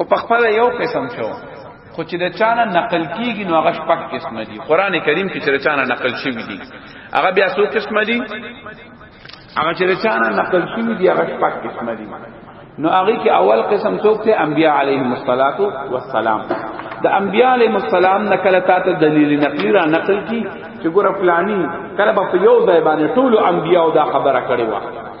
خو په خپل یو قسم شو خو چې د چانه نقل کیږي نو هغه شپږ قسم دي قران کریم کې چې د چانه نقل شوی دي هغه بیا څو قسم دي هغه چې د چانه نقل شوی دي هغه شپږ قسم دي نو هغه کې اول قسم څوک ته انبیاء علیهم الصلاۃ والسلام د انبیاء علیهم السلام نقل تا ته دلیل نقلی را نقل کی چې ګور فلانی کله په یو ځای باندې ټول انبیاء دا خبره کړې و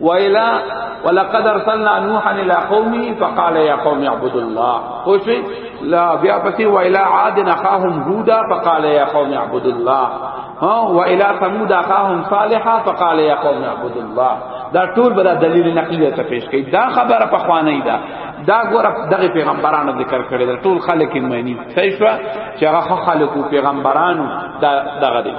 ویلا ولقد ارسلنا نوحا الى قومه فقال يا قوم اعبدوا الله خوشي لا بیا پسې ویلا عاد اخاهم هودا فقال يا قوم اعبدوا الله ها ویلا ثمود اخاهم صالحا فقال يا قوم اعبدوا الله دا ټول بل دلیل نقلی ته پیش کړي دا خبره په خوانه ده دا ګور دغه پیغمبرانو ذکر کړي دا ټول خلک یې معنی صحیح شو چې هغه خلکو پیغمبرانو دا دغه دي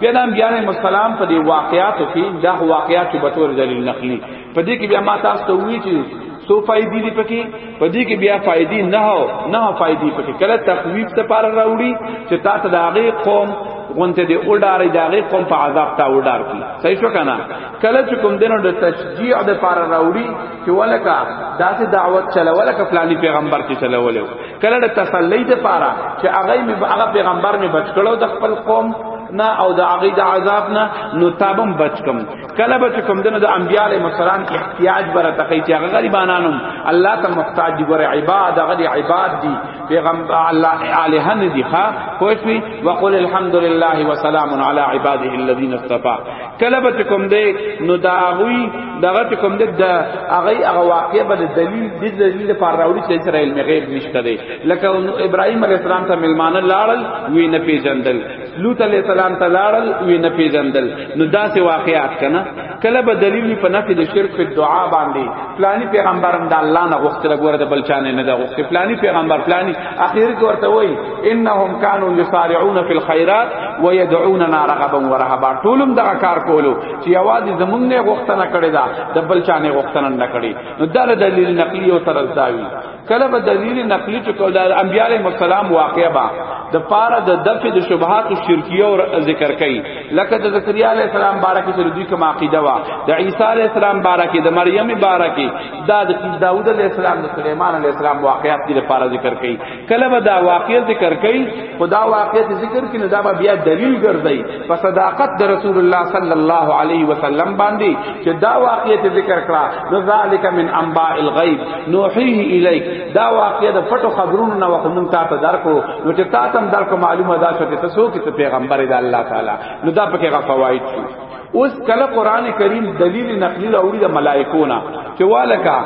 بیا د انبیاء علیهم السلام په دې واقعاتو کې دا واقعات په تور دلیل نقلی په دې کې بیا ما تاسو ته وی چې سو فائدې دي پکې په دې کې بیا فائدې نه هو نه فائدې پکې کله تخویب ته پار راوړي چې تا ته د هغه قوم غونته دی اولډارې د هغه قوم په عذاب ته اولډار کی صحیح شو کنه کله چې کوم دینو د تشجیع د پار راوړي چې ولکه داسې دعوت چلولکه فلانی پیغمبر کې چلولې کله د تسلی د پاره چې هغه می هغه پیغمبر می بچ کړو د خپل قوم نه او د هغه د عذاب نه نو تابم بچ کم کله بچ کم دنه د انبیاء علیهم السلام احتیاج بر تخی چې هغه غریبانانو الله ته محتاج دي ګره عباد غری عباد دي پیغمبر الله الہ نه دي ها کوئی وقول الحمدلله وسلام علی عباده الذین اصطفى کله به کوم دی نو دا غوی دغه کوم دی دا هغه هغه واقعې بل دلیل د دلیل لپاره راوړي چې سره علم غیب نشته دی لکه ابراهیم علی السلام ته ملمانه لاړل وی نه پیژندل لوط علی السلام ته لاړل وی نه پیژندل نو دا سه واقعات کنه کله به دلیل په نفي د شرک په دعا باندې فلانی پیغمبرم د الله نه غوښتل غوړه د بلچانه نه د غوښتل فلانی پیغمبر فلانی اخیر کې ورته وای انهم كانوا يسارعون في الخيرات ويدعوننا رغبا ورهبا ټولم دغه کار کولو چې اواز زمونږ نه غوښتنه کړې ده د بل چا نه غوښتنه نه کړې نو دا دلیل نقلی او ترزداوی کله به دلیل نقلی چې کول انبیاء علیهم السلام واقع با د پاره د دفع د شبهات او شرکیه او ذکر کړي لکه د زکریا علیه السلام بارکه چې دوی کوم عقیده وا د عیسی علیه السلام بارکه د مریم بارکه دا د داوود علیه السلام د سليمان علیه السلام واقعیت کې لپاره ذکر کړي کله به دا واقعیت ذکر کړي خدا واقعیت ذکر کړي نو دا به بیا دلیل ګرځي په صداقت د رسول الله صلی الله علیه وسلم باندې چې دا واقعیت ذکر کړه نو ذالک من انباء الغیب نوحیه الیک دا واقعیت فټو خبرونو نو وقمن تا ته درکو نو چې تا تم درکو معلومه دا شته تاسو کې پیغمبر د الله تعالی نو دا پکې غفواید شو اوس کله قران کریم دلیل نقلی راوړي د ملائکونا چې والکا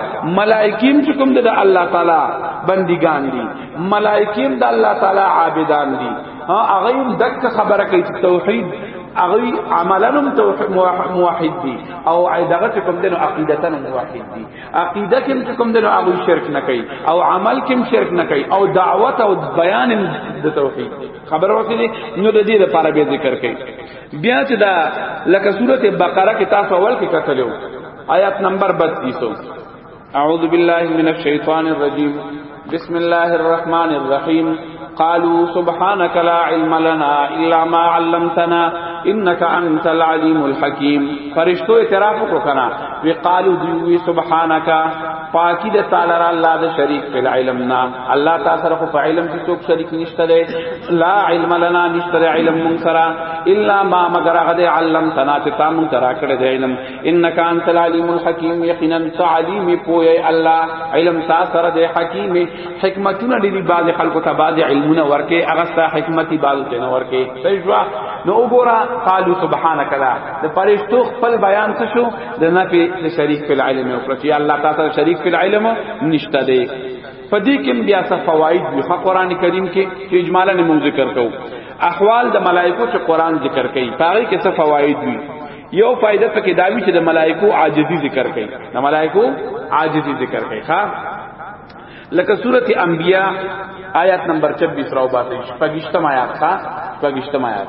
ملائکیم چې کوم د الله تعالی بندگان دي ملائکیم د الله تعالی عابدان دي ها هغه دک خبره کوي چې توحید هغه عملا موحد دي او دغه چې کوم دنو عقیدتا موحد دي عقیده کې چې کوم دنو هغه شرک نه کوي او عمل کې شرک نه کوي او دعوت او بیان د توحید خبر ورته دي نو د دې لپاره به ذکر کوي بیا چې دا لکه سورته بقره کې تاسو اول کې کتلو آیات نمبر 32 اعوذ بالله من الشیطان الرجیم بسم الله الرحمن الرحیم قالوا سبحانك لا علم لنا الا ما علمتنا انك انت العليم الحكيم فرشتو اعتراف کو کنا وی قالوا دی سبحانك پاکی د تعالی الله د شریک په علم نا الله تعالی سره په علم کې څوک شریک نشته لا علم لنا نشتر علم من سرا الا ما مگر غد علم تنا چتا من ترا کړه د علم انك انت العليم الحكيم یقینا تعلیم پوی الله علم تا سره د حکیم حکمتونه دي بعض خلق ته بعض علمونه ورکه هغه ستا حکمتي بعض ته ورکه صحیح وا نو وګوره قالو سبحانك لا د فرشتو خپل بیان څه شو د نفي شریک فی العلم او یا الله تعالی شریک فی العلم نشته دی پدې کې بیا څه فواید دي خو قران کریم کې چې اجمالا موږ ذکر کوو احوال د ملائکو چې قران ذکر کوي هغه کې څه فواید دي یو فائدہ پکې دا وی چې د ملائکو عاجزی ذکر کوي د ملائکو عاجزی ذکر کوي ها لکه سورته انبیاء آیات نمبر 26 راو باندې پګشتم آیات ها پګشتم آیات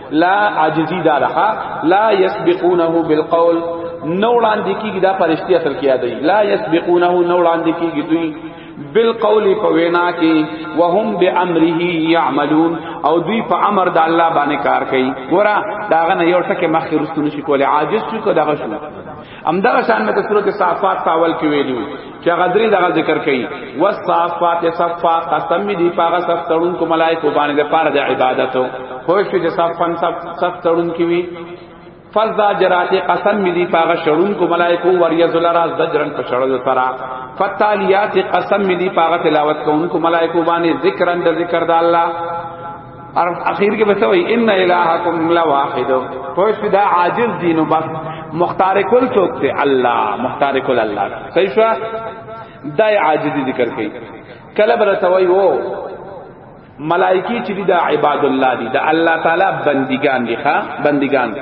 لا عاجزی دا لها لا یسبقونه بالقول نو وړاندې کیږي دا فرشتي اصل کې یادې لا یسبقونه نو وړاندې کیږي دوی بالقول په وینا کې وهم بامره يعملون او دوی په امر د الله باندې کار کوي ګوره داغه نه یو ټکه مخې رسول شي کولای عاجز شي کو دغه شو همدغه شان مې د سورته صافات په اول کې ویلو چې هغه درې دغه ذکر کړي والصافات صفا قسم می دی پاغه صف تړون کو ملائکه باندې د پاره د عبادتو خو شو چې صفن صف صف تړون کی وی فزا جرات قسم می دی پاغه شړون کو ملائکه وریا زل راز دجرن په شړل سرا فتالیات قسم می دی پاغه تلاوت کوونکو ملائکه باندې ذکرن د ذکر د الله عرب اخیر کې بس وای ان الہکم لواحد پوه شو دا عاجز دین او بس مختار کل څوک ته الله مختار کل الله صحیح شو دا عاجزی ذکر کړي کله بل توي وو ملائکی چې دا عباد الله دي دا الله تعالی بندگان دي ښا بندگان دي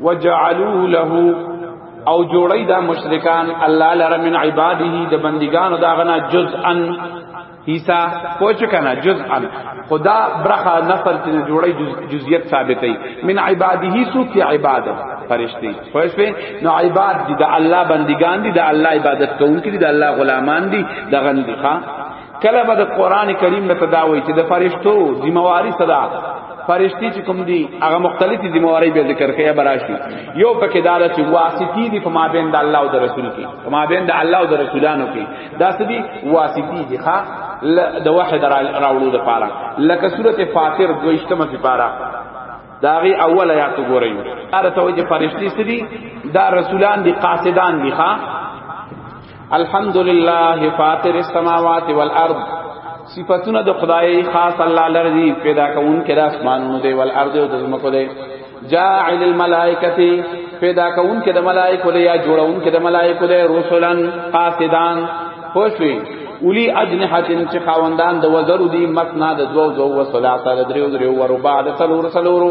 وجعلوه له او جوړی دا مشرکان الله لره من عباده د بندگانو دا غنا جزءا حصہ پوچ کنا جزءا خدا برخه نفر چې جوړی جزئیت ثابتې من عباده سو کی عبادت فرشتي پوچ په نو عباد دي د الله بندگان دي د الله عبادت کوونکي دي د الله غلامان دي د غندخه کله به د قران کریم نه تداوی چې د فرشتو ذمہواری صدا فرشتي چې کوم دي هغه مختلفي ذمہواری به ذکر کوي براشي یو پکې دار چې واسطي دي په مابین د الله او د رسول کې په مابین د الله او د رسولانو کې دا سدي واسطي دي ښا د واحد راوړو د پاره لکه سوره فاطر دویشتمه په پاره داغي اول آیات وګورئ دا ته وجه فرشتي سدي دا رسولان دي قاصدان دي ښا الحمد لله فاطر السماوات والارض صفاتونه د خدای خاص الله لري پیدا کون کې د اسمانونو دی ول ارض او د زمکو دی جاعل الملائکه پیدا کون کې د ملائکه دی یا جوړون کې د ملائکه دی رسولن قاصدان خوشوي اولی اجنحتن چې خاوندان د وزرو دی متنا د دوو دوو وسلاته د دریو دریو ورو بعد سلور سلورو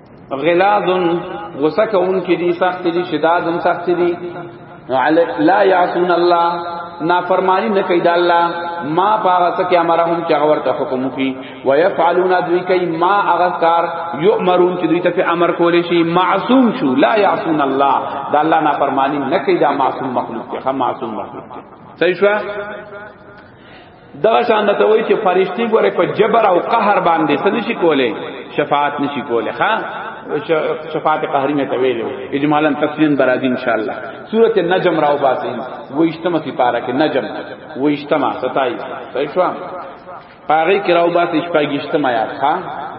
غلاظ غصه کون کی دی سخت دی شداد سخت دی لا یعصون الله نافرمانی نه کوي د الله ما پاغه سکه امرهم چې اور ته حکم کوي و يفعلون دوی کوي ما هغه کار یؤمرون چې دوی ته امر کول شي معصوم شو لا يعصون الله د الله نافرمانی نه کوي دا معصوم مخلوق ته معصوم مخلوق ته صحیح شو دغه شان ته وای چې فرشتي ګوره په جبر او قهر باندې څه نشي کولای شفاعت نشي کولای ها شفاعت قهری نه تویل اجمالا تفصیل برازي ان شاء الله سوره النجم راو باسي و اجتماع في پارا کې نجم و اجتماع 27 صحیح شو پاره کې راو باسي شپږ اجتماع یا ها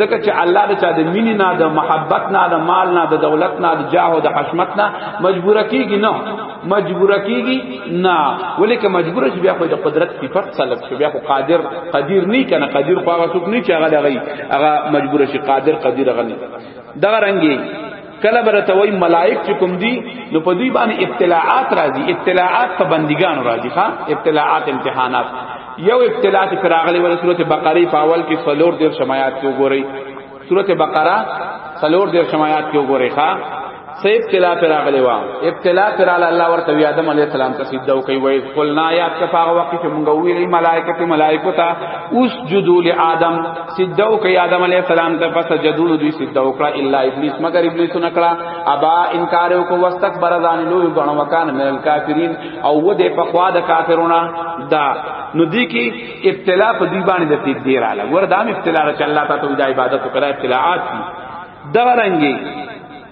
ځکه چې الله د چا د مینې نه د محبت نه د مال نه د دولت نه د جاه او د حشمت نه مجبور کیږي نه مجبور کیږي نه ولیکه مجبور چې بیا خو د قدرت صفت سلب شي بیا خو قادر قدیر نه کنه قدیر خو هغه څوک نه چې هغه هغه مجبور شي قادر قدیر هغه نه دغه رنګي کله برته وای ملائک چې کوم دي نو په دوی باندې ابتلاعات راځي ابتلاعات په بندګانو راځي ها ابتلاعات امتحانات یو ابتلاع چې راغلی ول سورته بقره په اول کې څلور دیر شمایات کې وګورئ سورته بقره څلور دیر شمایات کې وګورئ ها سه ابتلاع پر راغلی و ابتلاع پر علی الله ورته وی آدم علی السلام ته سجده کوي وای قلنا یا کفا وقت مونږ ویلی ملائکه ملائکه ته اسجدوا لآدم سجده وکړه آدم علی السلام ته پس سجدو دوی سجده وکړه الا ابلیس مگر ابلیس نه کړه ابا انکار وکړ واستكبر ځان لوی غنو وکان من الکافرین او و دې په خوا د کافرونه دا نو دی کی ابتلا په دی باندې د تیګ دی رااله ور دام ابتلا چې الله تعالی د عبادت وکړه ابتلاات دي دا رنګي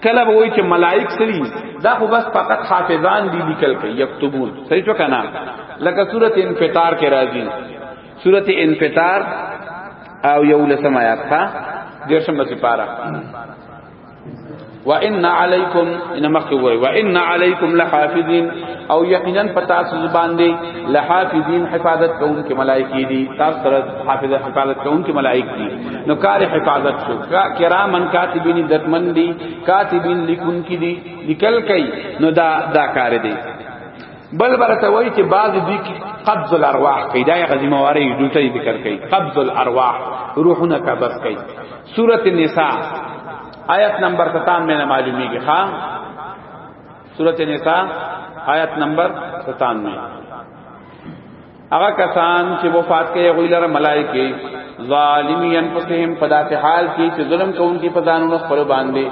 کله وای چې ملائک سری دا خو بس فقط حافظان دي لیکل کوي یكتبون صحیح تو کنه لکه سورۃ انفطار کې راځي سورت انفطار او یو لسم آیات ها دیرشم بسی پارا و ان علیکم ان مخوی و ان علیکم لحافظین او یقینا پتا سو زبان دی لحافظین حفاظت کون کې ملائکی دی تاسو سره حافظ حفاظت کون کې ملائک دی نو کار حفاظت شو کرامن کاتبین دتمن دی کاتبین لیکون کې دی لیکل کای نو دا دا کار دی بل برته وای چې بعض دي قبض الارواح کوي دا غزي مواري دلته ذکر کوي قبض الارواح روحونه قبض کوي سوره النساء آیت نمبر 97 نه معلومیږي ها سوره النساء آیت نمبر 97 هغه کسان چې وفات کوي غوی لره ملائکه ظالمی انفسهم پدا په حال کې چې ظلم کوونکي په ځانونو خپل باندې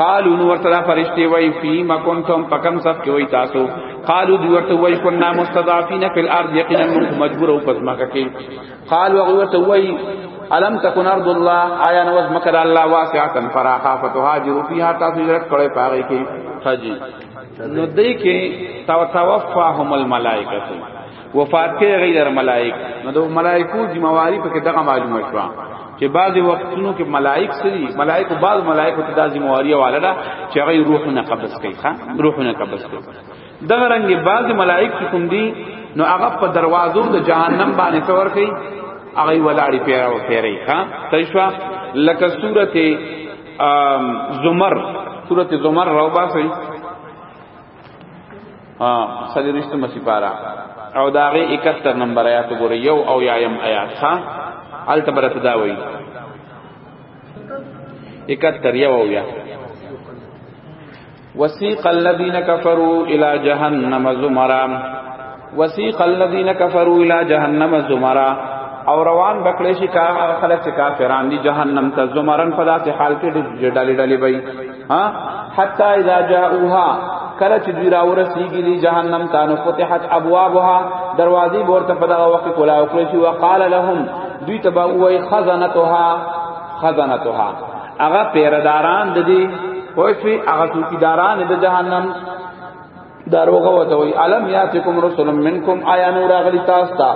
قالو نو ورته فرشتي وای فی ما کنتم پکم صف کې وای تاسو قالو دی ورته وای کنا مستضعفین فی الارض یقینا مجبور او پزما کې قال وغه ورته وای الم تکون ارض الله آیا نو مکر الله واسعه فراخا فتهاجر فیها تاسو جرت کړه پاره کې حجی نو دای کې تو توفاهم الملائکه وفات کې غیر ملائک نو د ملائکو ذمہ واری په کې دغه معلومه شو چې بعضی وختونو کې ملائک سری ملائکو بعض ملائکو ته د ذمہ واری والا ده چې غیر روح نه قبض کوي ښا روح نه قبض کوي دغه رنګ بعض ملائک چې کوم دي نو هغه په دروازو د جهنم باندې تور کوي هغه ولاړی پیراو پیری ها تیشوا لکه سورته زمر سورت زمر رو باسی سلی رشت مسی پارا او داغه 71 نمبر آیات ګوره یو او یایم آیات ها ال تبرت دا وی 71 یو او یا وسیق الذین کفروا الی جهنم زمرا وسیق الذین کفروا الی جهنم زمرا او روان بکړې شي کا خلک چې کافران دي جهنم ته زمرن په داسې حال کې ډلې ډلې وي ها حتا اذا جاءوها کله چې دوی راورسیږي دي جهنم ته نو فتحت ابوابها دروازې ورته په دغه وخت کولا او کړې شي وقال لهم دوی تبا وای خزنتها خزنتها هغه پیرداران د دې پوښوي هغه څوکیداران د جهنم دروغه وته وي علم یاتکم رسول منکم آیا نور اغلی تاسو ته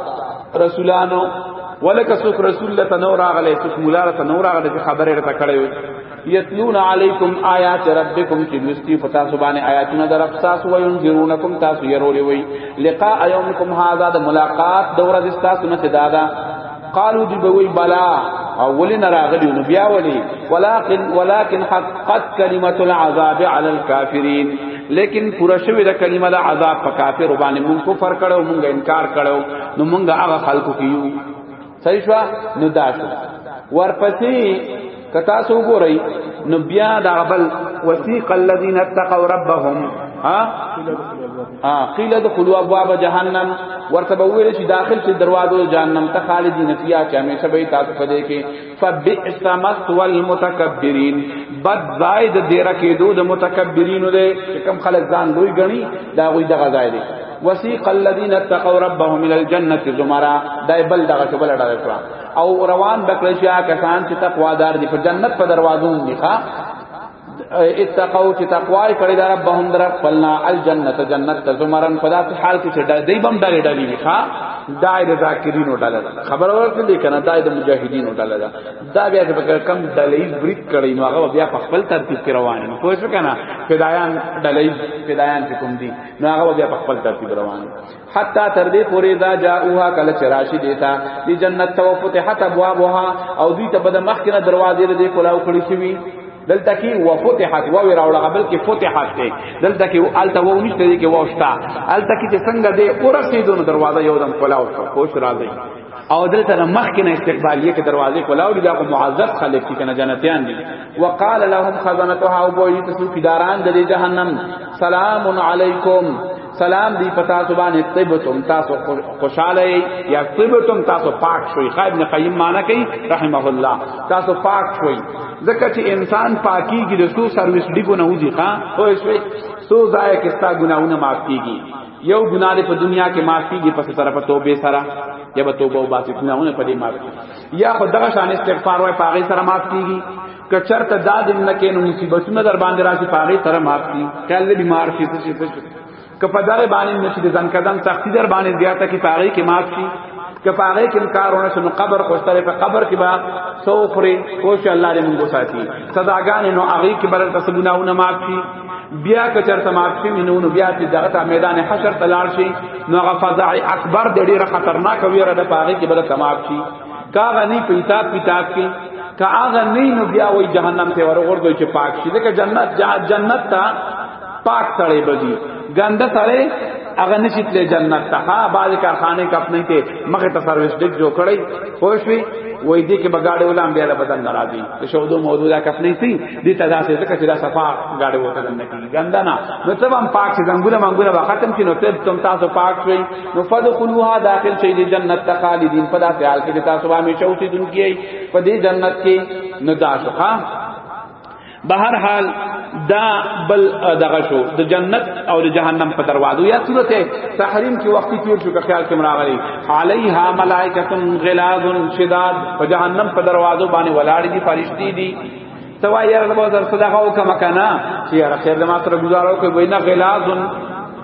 رسولانو ولکه څوک رسول له تنور اغلی څوک مولا له تنور اغلی چې خبره رته کړې وي یتلون علیکم آیات ربکم چې دوستی پتا سبحانه آیاتونه در افساس و ينذرونکم تاسو يرولې وي لقاء یومکم هذا د ملاقات دوره د تاسو نه دادا قالو دی بوی بلا اولی نراغلی نو بیا ولی ولکن ولکن حقت کلمت العذاب علی الكافرین لیکن پورا شوی د کلمه د عذاب په کافر باندې مونږ کو فر کړو مونږ انکار کړو نو مونږ هغه خلکو کیو صحیح شو نو دا شو ورپسې کتا سو ګورئ نو بیا دا بل وسیق الذین اتقوا ربهم ها ها قیل ادخلوا ابواب جهنم ورته به ویل شي داخل شي دروازو جهنم ته خالدین فیها چې همیشه به تاسو په دې کې فبئس مثوى المتکبرین بد ځای د دیره کېدو د متکبرینو دی چې کم خلک ځان لوی ګڼي دا غوي دغه ځای دی وسیق الذین اتقوا ربهم الى الجنه زمرا دای بل دغه بل ډول او روان بکړی شي کسان چې تقوا دار دي په جنت په دروازو دي ښا اتقوا چې تقوا کړی دا ربهم در خپلنا الجنت جنت ته زمرن په داسې حال کې چې دای بم ډلې ډلې وي ښا دای د ذاکرینو ډله ده خبر ورته دي کنه دای د مجاهدینو ډله ده دا بیا چې په کم ډلې بریک کړی نو هغه بیا په خپل ترتیب کې روان دي پوه شو کنه فدایان ډلې فدایان چې کوم دي نو هغه بیا په خپل ترتیب روان دي حتا تر دې پورې دا جاءوها کله چراشی دیتا دی جنت تو فتحت ابوابها او دی ته بد مخ کنه دروازې دې کولاو کړی شي وی دلته کې وفتحت و وراوړه قبل کې فتحت دی دلته کې الته و نشته دی کې واشتا الته کې څنګه دې اورسې دون دروازه یو دم کولاو شو خوش راځي او دلته مخ کې نه استقبالیه کې دروازې کولاو دي دا کو معذب خلک کې کنه جنتیان دي وقال لهم خزنتها او بوئی تسو فداران د جهنم سلام علیکم سلام دی پتا سبحان طبتم تاسو خوشاله یا طبتم تاسو پاک شوي خا ابن قیم معنا کوي رحمه الله تاسو پاک شوي ځکه چې انسان پاکي کې د سو سرویس دی کو نه وځي ښا او شوي سو ځای کې ستا ګناونه معاف کیږي یو ګناه دې په دنیا کې معاف کیږي پس سره په توبه سره یا په توبه او باسي ګناونه په دې معاف یا په دغه شان استغفار وای پاغي سره معاف کیږي که چرته دا دین نه کینو مصیبتونه در باندې راشي پاغه سره معاف کی کله بیمار شي څه شي که په دغه باندې نشي د ځان قدم سختی در باندې زیاته کی پاغه کې معاف شي که پاغه کې کارونه شنو قبر خوشتره په قبر کې با سو خوري او چې الله دې موږ ساتي صداګان نو هغه کې بل تسبوناونه معاف شي بیا که چرته معاف شي نو نو بیا چې دغه میدان حشر تلار شي نو هغه فزع اکبر ډېر خطرناک ویره د پاغه کې بل تمام شي کاغه نه په کتاب کتاب کې کاغه نه نو بیا وای جهنم ته ورغورځوي چې پاک شي لکه جنت جنت ته پاک سره بږي ګنده سره اگر نشیت لے جنت تا ہاں بعض کارخانے کا اپنے تے مخ تا سروس ڈک جو کڑی خوش ہوئی وای دې کې بغاړې ولام بیا له بدن ناراضي ته شودو موجوده کف نه سي دې ته داسې ځکه چې دا صفا غاړې وته نه کیږي ګنده نه نو ته هم پاک شې زنګونه منګونه به ختم شي نو ته تم تاسو پاک شئ نو فدخلوها داخل شي د جنت ته خالدین په داسې حال کې تاسو باندې چوتې دن کیي په دې جنت کې نو دا شو ها بهر حال دا بل دغه شو د جنت او د جهنم په دروازو یا صورت تحریم کې وخت تیر شو که خیال کې مراغلی علیها ملائکۃ غلاظ شداد په جهنم په دروازو باندې ولاړ دي فرشتي دي ته وای یاره نو در صدقه وکم کنه چې یاره خیر دما سره گزاره وکي وینا غلازن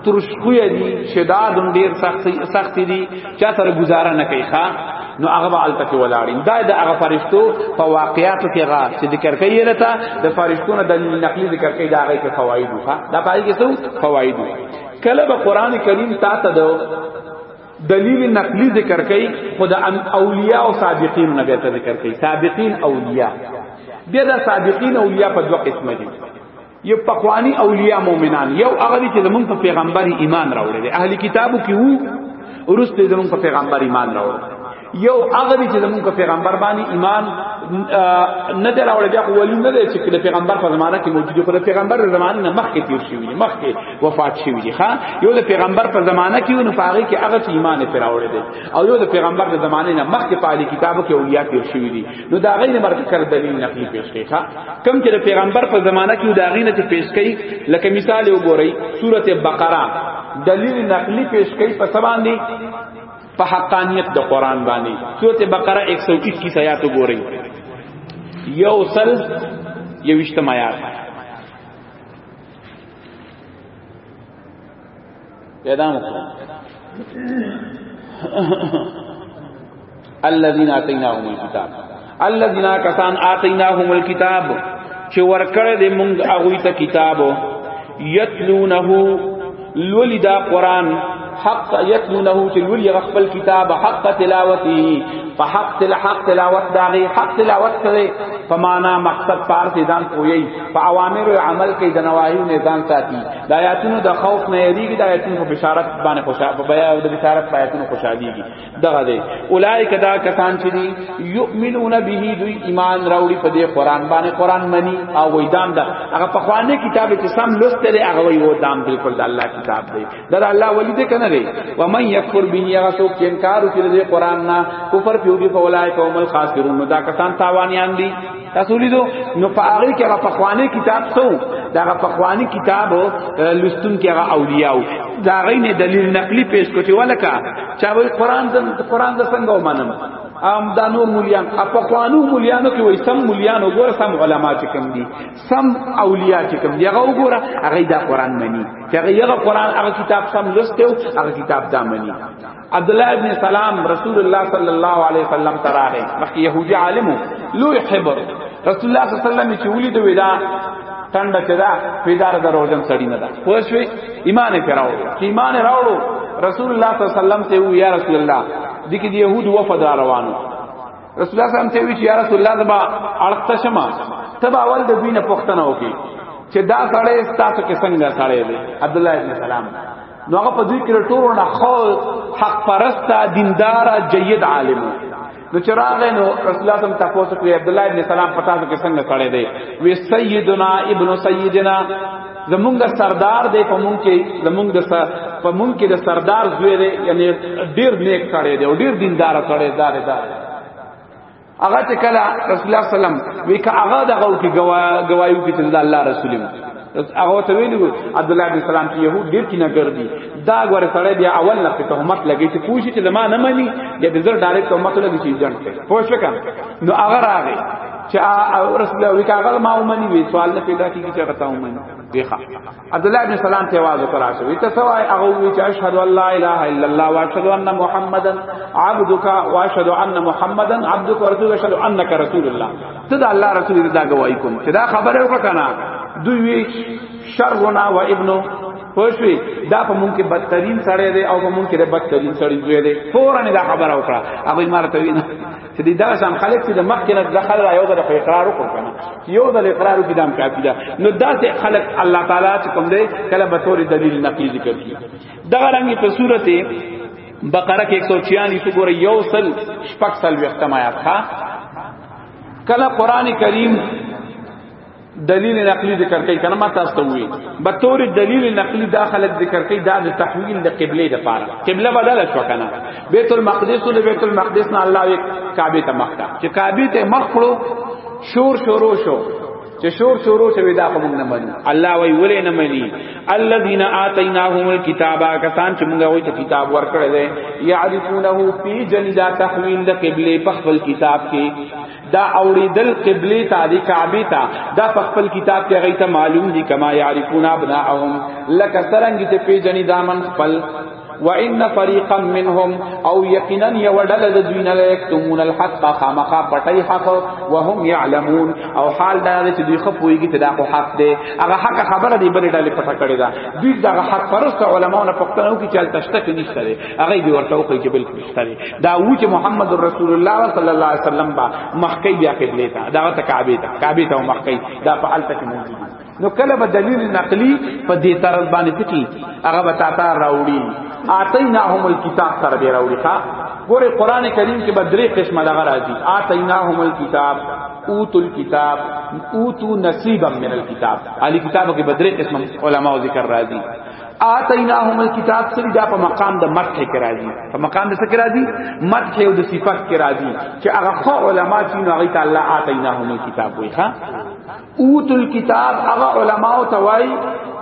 ترشخوی دی شداد ډیر سخت سخت دی چا سره گزاره نه کوي ښا نو هغه به الته کې ولاړین دا د هغه فرشتو په واقعاتو کې غا چې ذکر کوي لته د فرشتو نه د نقلی ذکر کوي دا هغه کې فواید وکړه دا پای کې څه فواید کله به قران کریم تا ته دو دلیل نقلی ذکر کړي خدا اولیاء او سابقین نه به ذکر کړي سابقین اولیاء بیا دا سابقین اولیاء په دوه قسمه دي یو پخوانی اولیاء مؤمنان یو هغه چې زمونږ په پیغمبر ایمان راوړل دي اهلی کتابو کې وو ورسته زمونږ په پیغمبر ایمان راوړل یو هغه دي چې زموږ پیغمبر باندې ایمان نه دراوړ بیا ولی نه دی چې کله پیغمبر په زمانه کې موجود خو پیغمبر د زمانه نه مخکې تیر شوی دی مخکې وفات شوی دی ها یو د پیغمبر په زمانه کې نو هغه کې هغه چې ایمان پر راوړ دی او یو د پیغمبر د زمانه نه مخکې په علی کتابو کې اولیاء تیر شوی دی نو دا غي نه مرګ کړ دلیل نقلی پیش کړي ها کم چې د پیغمبر په زمانه کې دا غي نه چې پیش کړي لکه مثال وګورئ سوره بقره دلیل نقلی پیش کړي په سبان دی په حقانیت د قران باندې سورته بقره 121 آیات وګورئ یو سل یوشتم آیات پیدا مو الذين اتيناهم الكتاب الذين كسان آتيناهم الكتاب چې ورکړې دې مونږ هغه ته کتاب یتلونه لولی دا قران حق یتلونه چې لولی خپل کتاب حق تلاوته په حق تل حق تلاوت داغي حق تلاوت سره په معنا مقصد پار دي ځان کوی په اوامر او عمل کې د نواهی نه ځان ساتي د آیاتونو د خوف نه یریږي د آیاتونو په بشارت باندې خوشاله په بیا د بشارت په آیاتونو خوشاليږي دغه دی اولایک دا کسان چې دی یؤمنون به دوی ایمان راوړي په دې قران باندې قران منی او وې دام دا هغه په خوانه کتاب کې سم لوست لري هغه وې و دام بالکل د الله کتاب دی دا الله ولی دې کنه دی و من یکفر به هغه څوک چې انکار وکړي د قران نه کفر پیوږي په اولایک هم الخاسرون دا کسان تاوانیان دي تاسو لیدو نو په هغه کې هغه پخوانی کتاب سو دا هغه پخوانی کتاب لستون کې هغه اولیاء دا غي نه دلیل نقلی پیش کوي ولکه چا وی قران د قران د څنګه ومنم ام دا نور مولیان اپا قانو مولیانو کې وای سم مولیان وګوره سم علما چې کوم دي سم اولیاء چې کوم دي هغه وګوره هغه دا قران مني چې هغه قران هغه کتاب سم لسته او هغه کتاب دا مني عبد الله ابن سلام رسول الله صلی الله علیه وسلم تراغه مخ يهودي عالم لو حبر رسول الله صلی الله علیه وسلم چې ولید ودا ټنډه چې دا پیدار دروژن سړی نه دا پوښوي ایمان یې راوړو چې ایمان یې راوړو رسول الله صلی الله علیه وسلم ته وی یا رسول الله دګ دې يهود وفد روانو رسول الله صلی الله علیه وسلم ته وی چې یا رسول الله زما اړخته شمه تبا اول د دینه پښتنه وکي چې دا سړی ستاسو کې څنګه سړی دی عبد الله ابن سلام نو هغه په دوی کې ټول نه خو حق پرستا دیندار جید عالم نو چې راغی نو رسول الله صم تاسو ته عبد الله ابن سلام پتا څه څنګه سړی دی وی سیدنا ابن سیدنا زمونږ د سردار دی په مونږ کې زمونږ د په مونږ کې د سردار زوی دی یعنی ډیر نیک کړي دی او ډیر دیندار کړي دار دار هغه چې کله رسول الله سلام وی که هغه دغه کې گوايو کې چې الله رسول هغه ته ویلو عبد الله بن سلام چې يهود ډیر کینه ګرځي دا غوړ سره بیا اول نه په تهمت لګی چې کوشي چې زما نه مانی یا د زړه ډایرکټ تهمت لګی چې ځان ته پوښښ وکړ نو هغه راغی چې رسول الله کاغل ما ومني وی سوال نه پیدا کیږي چې غتا ومني دیخه عبد الله بن سلام ته आवाज وکړا شو ته سوای هغه وی چې اشهد ان لا اله الا الله واشهد ان محمدن عبدک واشهد ان محمدن عبدک ورسول اشهد انک رسول الله ته دا الله رسول دا گواہی کوم چې دا خبره وکړه دوی وی شرنا و ابن پوښوي دا په مونږ کې بدترین سړی دی او په مونږ کې بدترین سړی دی فورا دا خبره وکړه هغه مرته وینا چې دا ځان خلک چې د مخ کې نه دخل را یو د اقرار وکړ کنه یو د اقرار کې دام کافی ده نو دا چې خلک الله تعالی چې کوم دی کله به تور دلیل نقلی ذکر کی دا رنګ په صورت بقره کې 146 تو ګور یو سل شپږ سل وختم آیات ها کله قران کریم دلیل نقلی ذکر کوي کنه ما تاسو ته وی به تور دلیل نقلی داخله ذکر کوي دا د تحویل د قبله د پاره قبله بدل شو کنه بیت المقدس له بیت المقدس نه الله یک کعبه ته مخ چې کعبه ته مخ کړو شور شروع شو چې شور شروع شوی دا کوم نه مني الله وی ولې نه مني الذين اتيناهم الكتاب کسان چې موږ وایي ته کتاب ورکړل دي يعرفونه في جندا تحويل د قبله په خپل کتاب کې دا اوریدل قبله ته دی کعبه ته دا په خپل کتاب کې غیته معلوم دي کما یعرفون ابناءهم لک سرنګ ته پیجنې دامن خپل وان فريقا منهم او یقینا یوډل د دوی نه یکتمون الحق خامخا پټي حق وهم يعلمون او حال دا چې دوی خپويږي ته دا خو حق دی هغه حق خبره دی بلې ډلې پټه کړې ده دوی دا حق پرست علماونه پښتنو کې چل تشته کې نشته هغه دی ورته کوي چې بالکل سره دا و چې محمد رسول الله صلی الله علیه وسلم با مخکی بیا قبله ته دا ته کعبه ته کعبه ته مخکی دا په الته کې موجود نو کله به دلیل نقلی په دې طرز باندې پټي هغه به تا ته راوړي آتیناهم الكتاب سره به راوړي ښا ګوره قران کریم کې به درې قسمه دغه راځي آتیناهم الكتاب اوتو الكتاب اوتو نصیبا من الكتاب علی کتابو کې به درې قسمه علما ذکر راځي آتیناهم الكتاب سری دا په مقام د مدح کې راځي په مقام د څه کې راځي مدح او د صفات کې راځي چې هغه خو علما چې نو هغه تعالی آتیناهم الكتاب وي ښا اوت الكتاب هغه علما او توای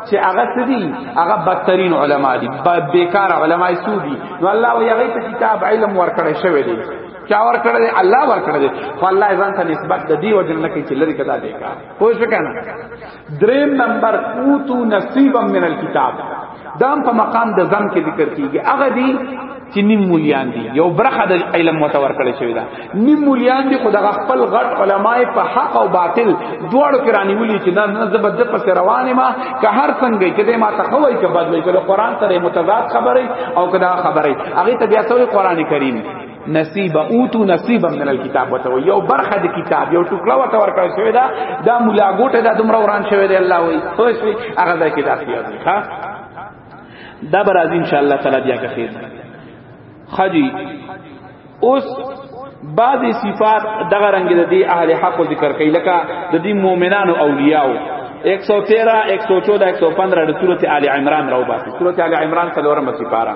چې هغه سدي هغه بدترین علما دي بیکار علما سودي نو الله وی هغه ته کتاب علم ورکړی شوی دی چا ور کړل الله ور کړل خو الله ځان ته نسبت د دی وجه نه کوي چې لری کدا دی کا پوه شو کنه دریم نمبر اوتو نصیبا من الكتاب دام په مقام د زم کې ذکر کیږي هغه دی چې نیم مولیان دي یو برخه د علم متور کړی شوی دا نیم مولیان دي خدای خپل غټ علماء په حق او باطل دواړو کې رانیولي چې دا نه زبد پس روانه ما که هر څنګه کې دې ما ته خوای کې بدلې کړو قران سره متضاد خبره او کدا خبره هغه ته بیا سوې قران کریم نصیب اوتو نصیب من الكتاب وته یو برخه د کتاب یو ټوکړه وته ورکړل شوی دا دا مولا ګوټه دا دومره وران شوی دی الله وی خو شوی هغه ځای کې داسې یاد ها دا بر از ان شاء الله تعالی بیا که خیر خجی اوس بعض صفات دغه رنگ د دې اهل حق ذکر کوي لکه د دې مؤمنانو اولیاء 113 114 115 د سورته ال عمران راو باسي سورته ال عمران څلورمه سپاره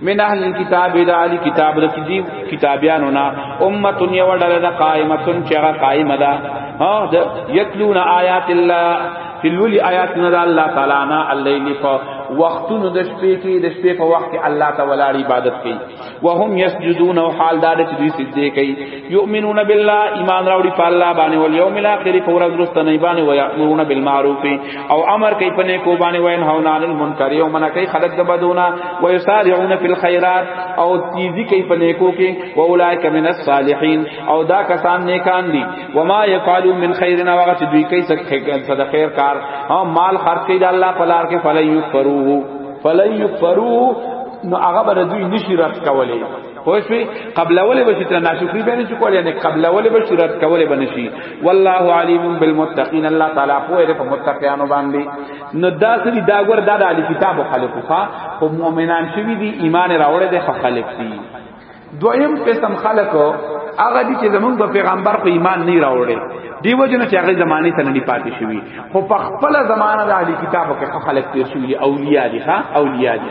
من اهل الكتاب الى اهل کتاب د کتاب کتابیانو نا امه یو ډله د قائمه چې هغه قائمه ده ها د یتلون آیات الله تلولی آیات نه الله تعالی نه الليل په وختونو د شپې کې د شپې په وخت کې الله تعالی عبادت کوي وهم یسجدون او حال دار چې دوی سجده کوي یؤمنون بالله ایمان راوړي په الله باندې او یوم الاخر په ورځ وروسته نه باندې ويأمرون بالمعروف او امر کوي په نیکو باندې وین هو نان المنکر یو منا کوي خلق د بدونا و یسارعون فی الخيرات او تیزی کوي په نیکو کې و اولایک من الصالحین او دا کسان نیکان دي و ما یفعلوا من خیر نه وغه دوی کوي صدقه خیر کار او مال خرج کوي د الله په لار کې فلن یکفروه فلن یکفروه نو هغه بر دوی نشي رد کولای پوښوي قبل اول بشي تر ناشکری به نه کول یعنی قبل اول بشي رد کول به نشي والله علیم بالمتقین الله تعالی په دې په متقینانو باندې نو دا سری دا ګور دا د علی کتاب خلقو ښا او مؤمنان شوی دي ایمان راوړل دي خلق دي دویم قسم خلقو هغه دي چې زمونږ په پیغمبر په ایمان نه راوړل دیو جن چې هغه زمانه ته نه پاتې شوی خو په خپل زمانه د علی کتاب کې خلق تیر شوی اولیاء دي ښا اولیاء دي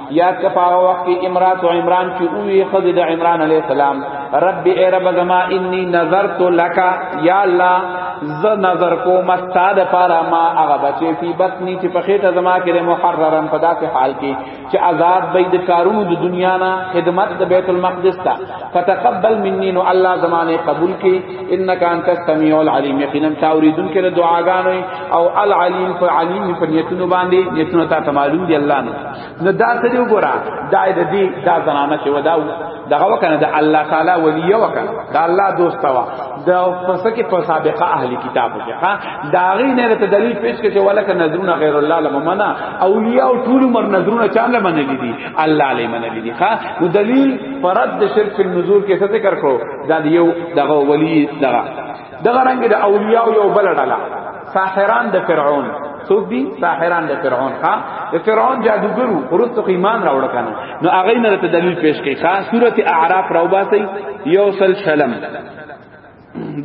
یاد کا پاغه وخت کې امرات او عمران چې اوې خدای د عمران علی السلام رب ای رب زما انی نظرت لک یا الله ز نظر کو مستاد پارا ما هغه بچی فی بطنی چې په خېټه زما کې محررن په داسې حال کې چې آزاد به د کارونو د دنیا نه خدمت د بیت المقدس ته فتقبل منی نو الله زمانه قبول کی انک انت السمیع العلیم یقینا تاوریدون کې دعاګانو او العلیم فعلیم فنیتونو باندې نیتونو ته معلوم دی الله نه نو دا ته دی وګوره دا د دې دا زنانه چې ودا دغه وکنه د الله تعالی ولی وکنه دا الله دوست وا د فسکه په سابقه اهلی کتاب کې ها دا غي نه ته دلیل پیش کې چې ولک نذرون غیر الله لممنا اولیاء او ټول مر نذرون چاله منلې دي الله لې منلې دي ها نو دلیل فرد شرک النذور کې څه ذکر کړو دا یو دغه ولی دغه دغه رنګ د اولیاء یو بل ډله ساحران د فرعون څوک دي ساحران د فرعون ها د فرعون جادوګرو ورته ایمان راوړ کنه نو هغه نه ته دلیل پیش کوي ښا سوره اعراف راوباسي یو سل شلم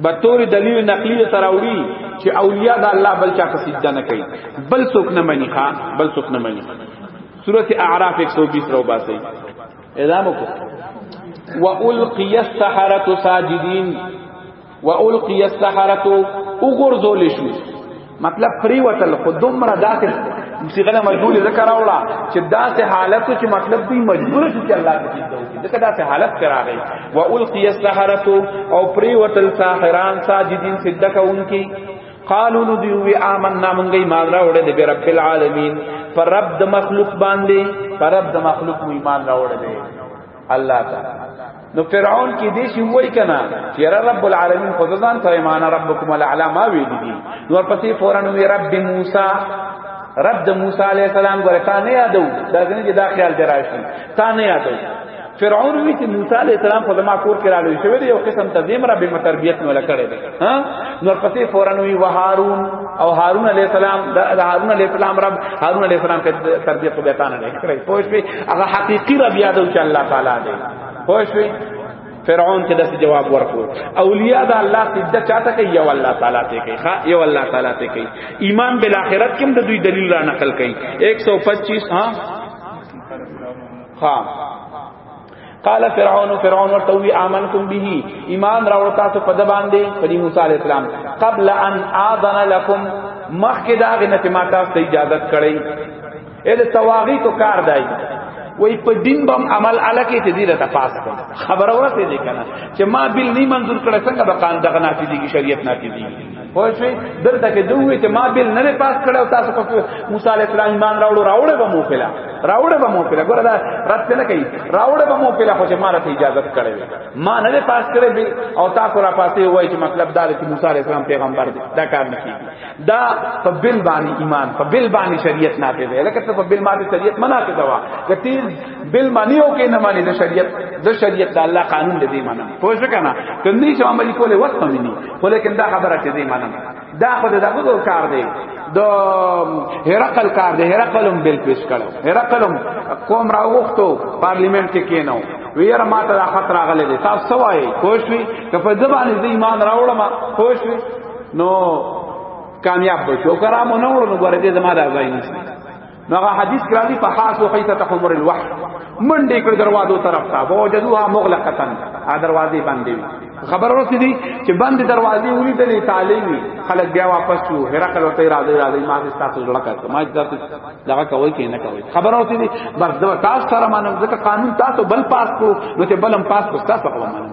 به تور دلیل نقلی تراوی چې اولیاء د الله بل چا په سجده نه کوي بل څوک نه مني ښا بل څوک نه مني سوره اعراف 120 راوباسي اعلان وکړ والقي السحرة ساجدين والقي السحرة وغرزول شو مطلب پری وتل خو دومره داسې صيغه مجبور ذکر اولا چې داسې حالت چې مطلب دی مجبور شي چې الله دې دوی دغه داسې حالت کراغی والقي السحرة او پری وتل ساحران ساجدين سجده کوونکی قالو نو دی وی آمنا مونږ ایمان راوړل دی رب العالمین پر رب د مخلوق باندې پر رب د مخلوق مو ایمان راوړل دی الله تعالی نو فرعون کې دې شی وای کنا چې رب العالمین خو ځان ته ایمان ربکم الاعلى ما وی دی نو پسې فورا نو رب موسی رب د موسی علی السلام ګره تا نه یادو دا څنګه دا خیال دراشي تا نه یادو فرعون وی چې موسی علی السلام په دما کور کې راغلی شوی دی او قسم تدیم را به تربیت نه لکړی دی ها نو پسې فورن وی وهارون او هارون علی السلام د هارون علی السلام رب هارون علی السلام کې تربیت په بیان نه کړی پوه شئ هغه حقيقي رب یادو چې الله تعالی دی پوه شئ فرعون کې داسې جواب ورکړو اولیاء د الله سجده چاته کوي یو الله تعالی ته کوي ها یو الله تعالی ته کوي ایمان بالاخره کې هم د دوی دلیل را نقل کوي 125 ها ها قال فرعون فرعون ورته وی امنتم به ایمان راوړ تاسو په د باندې په موسی علی السلام قبل ان اذن لكم مخکې دا غنه چې ما تاسو ته اجازه کړې اې د تواغیت کار دی وای په دین بم عمل الکه ته دی رته پاس کړ خبر اورته دی کنه چې ما بل نه منظور کړه څنګه به قانون دغه نافذ دي شریعت نافذ دي پوه شئ دلته کې دوی چې ما بل نه پاس کړو تاسو په موسی علی السلام ایمان راوړو راوړې به مو پیلا راوړې به مو پیلا ګوره دا رات نه کوي راوړې به مو پیلا خو چې ما راته اجازه کړې ما نه پاس کړې به او تاسو را پاسې وای چې مطلب دا چې موسی علی السلام پیغمبر دی دا کار نه کیږي دا په بل باندې ایمان په بل باندې شریعت نه پیدا لکه ته په بل باندې شریعت منع کې دوا کتی بل معنی او کې نه معنی د شریعت د شریعت د الله قانون دې منع پوه شو کنه کندې چې عمل کوله وخت منی خو لیکن دا خبره چې دی منم دا خو دغه کار دی د هرقل کار دی هرقلم بل پیش کړو هرقلم قوم را وختو پارلیمنت کې کینو ویره ما ته خطر غلې دي تاسو سوای کوشوي که په ځبانې دې ایمان راوړم کوشوي نو کامیاب بشو کرامو نو نو ګورې دې زما راځي دغه حدیث کې راځي په خاص وخت ته تحمر الوحی منډې کړ دروازو طرف ته وجدوها مغلقه ا دروازې باندې خبر ورته دي چې باندې دروازې ولي دلې تعالی وي خلک بیا واپس شو هرقل ورته راځي راځي ما دې تاسو جوړه کړ ما دې تاسو دغه کوي کې نه کوي خبر ورته دي بس دا تاسو سره مانم ځکه قانون تاسو بل پاس کو نو ته بلم پاس کو تاسو کوم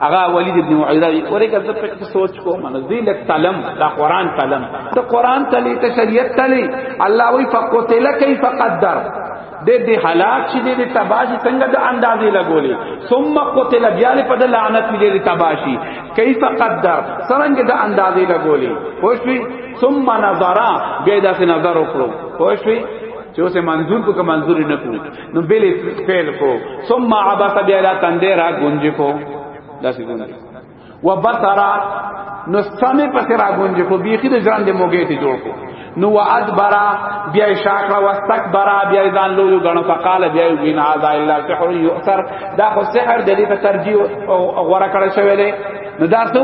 هغه ولید ابن معیره ورې کړه په سوچ کوم نو دې لک قلم دا قران قلم ته قران تلی ته شریعت تلی الله وی فقتل کیف قدر دې دې حالات چې دې تباشي څنګه د اندازې لګولې ثم قتل بیا له پد لعنت دې تباشي کیف قدر څنګه د اندازې لګولې خوشوي ثم نظر بیا داسې نظر وکړو خوشوي چې اوسه منظور کو منظور نه کو نو بلی فعل کو ثم عبس بیا دا تندې را گونجې کو داسې گونجې و بصرا نو سمې پسې را گونجې کو بیخی د ځان دې موګې ته جوړ کو نو وعد برا بیا شاکر واستكبر بیا ځان لوی غنو فقال بیا وین هذا الا سحر یؤثر دا خو سحر د دې په ترجیح او غوړه کړه شوی دی نو دا سو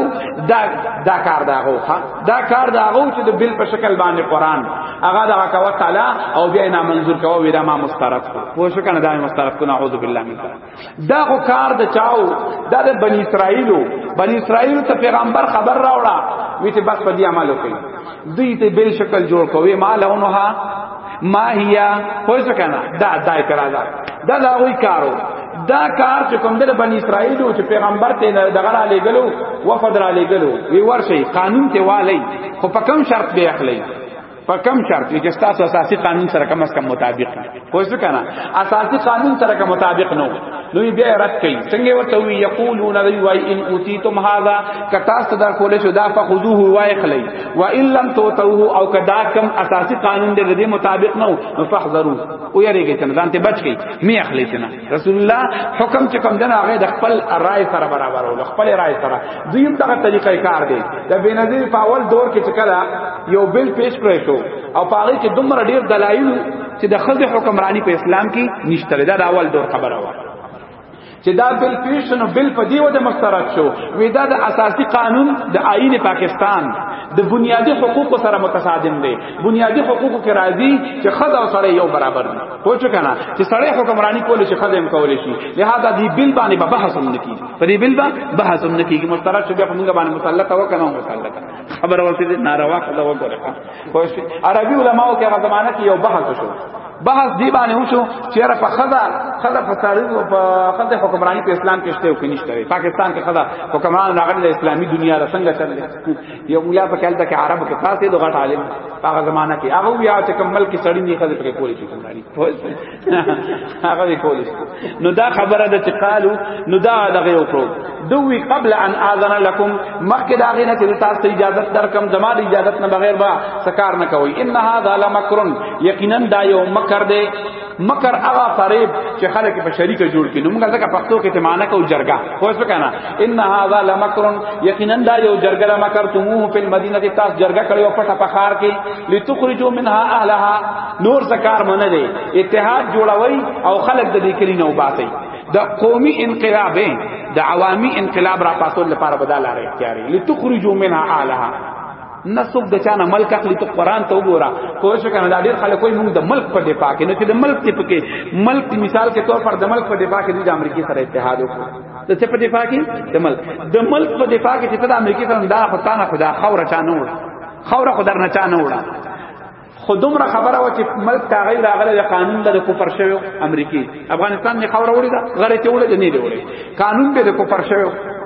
دا دا کار دا غوخه دا کار دا غو چې د بل په شکل باندې قران هغه دا کوا تعالی او بیا نه منظور کوا ویرا ما مسترف کو پوه شو کنه دا مسترف کو نعوذ بالله من دا غو کار د چاو دا د بنی اسرائیلو بنی اسرائیل ته پیغمبر خبر راوړه وی چې بس په دې عمل وکړي دوی ته بل شکل جوړ کوي ما لونها ما هيا خو څه کنه دا دا اعتراض دا دا وی کارو دا کار چې کوم د بنی اسرائیل او چې پیغمبر ته دغه را لګلو وفد را لګلو وی ورشي قانون ته والی خو په کم شرط به اخلي په کم شرط چې تاسو اساسي قانون سره کم از کم مطابق پوه شو کنه اساسي قانون سره کا مطابق نو نو بیا رد کړي څنګه ورته وی یقولون دی وای ان اوتیتم هذا کتا ست در کولې شو دا فخذوه وای خلی و ان لم توتوه او کدا کم اساسي قانون دې دې مطابق نو فاحذروا او یریږي چې ځان ته بچ کړي می اخلي چې رسول الله حکم چې کوم دنه هغه د خپل رائے سره برابر او خپل رائے سره دویم دغه طریقې کار دی د بنظیر په اول دور کې چې کله یو بل پیش کړی شو او په هغه کې دومره ډیر دلایل چې د خزه حکمرانی په اسلام کې نشته دا د اول دور خبره وه چې دا بل پیش نو بل په دیو د مسترد شو وی دا د اساسی قانون د آئین پاکستان د بنیادی حقوق سره متصادم دی بنیادی حقوق کې راځي چې خزه او سره یو برابر دي پوه شو کنه چې سړی حکمرانی کول شي خدم کول شي لہذا دی بل باندې به بحث هم نکي په دې بل به بحث هم نکي چې مشترک شو بیا موږ باندې مسلط او کنه مسلط خبر ورته دې ناروا خدا وګوره پوه شو عربي علماو کې هغه زمانہ کې یو بحث شو بحث دی باندې وشو چې را په خدا خدا په تاریخ او په خدا حکمرانی په اسلام کې شته او کې نشته پاکستان کې خدا حکمران راغلي اسلامي دنیا را څنګه چلې یو مولا په کال تک عربو کې خاصه د غټ عالم هغه زمانہ کې هغه بیا چې کمل کې سړی نه خدای په کولی شي کوماري هغه به کولی نو دا خبره ده چې قالو نو دا دغه یو پرو دوی قبل ان اذن لكم مخکې دا غینه چې تاسو ته اجازه درکم زما د اجازه نه بغیر با سکار نه کوي ان هذا لمکرن یقینا دا یو مکر دی مکر هغه فریب چې خلک په شریک جوړ کړي نو موږ ځکه پښتو کې ته معنی کو جرګه خو څه کنه ان هاذا لمکر یقینا دا یو جرګه لا مکر تموه په مدینه کې تاسو جرګه کړی او پټه پخار کې لتخرجوا منها اهلها نور زکار منه دی اتحاد جوړوي او خلک د دې کلی نه وباسي د قومي انقلاب د عوامي انقلاب را پاسول لپاره بدل لري اختیاري لتخرجوا منها اهلها نه څوک د چانه ملک اخلي ته قران ته وګوره کوی شو کنه دا ډیر خلک کوئی موږ د ملک په دفاع کې نه چې د ملک ته پکې ملک مثال کې تور پر د ملک په دفاع کې د امریکای سره اتحاد وکړو د څه په دفاع کې د ملک د ملک په دفاع کې چې د امریکای سره دا خدانه خدا خوره چانه وړه خوره خدرنه چانه وړه خو دومره خبره و چې ملک ته غیر راغله د قانون د کوپر شوی امریکای افغانستان نه خبره وړي دا غره ته وړي نه دی وړي قانون به د کوپر شوی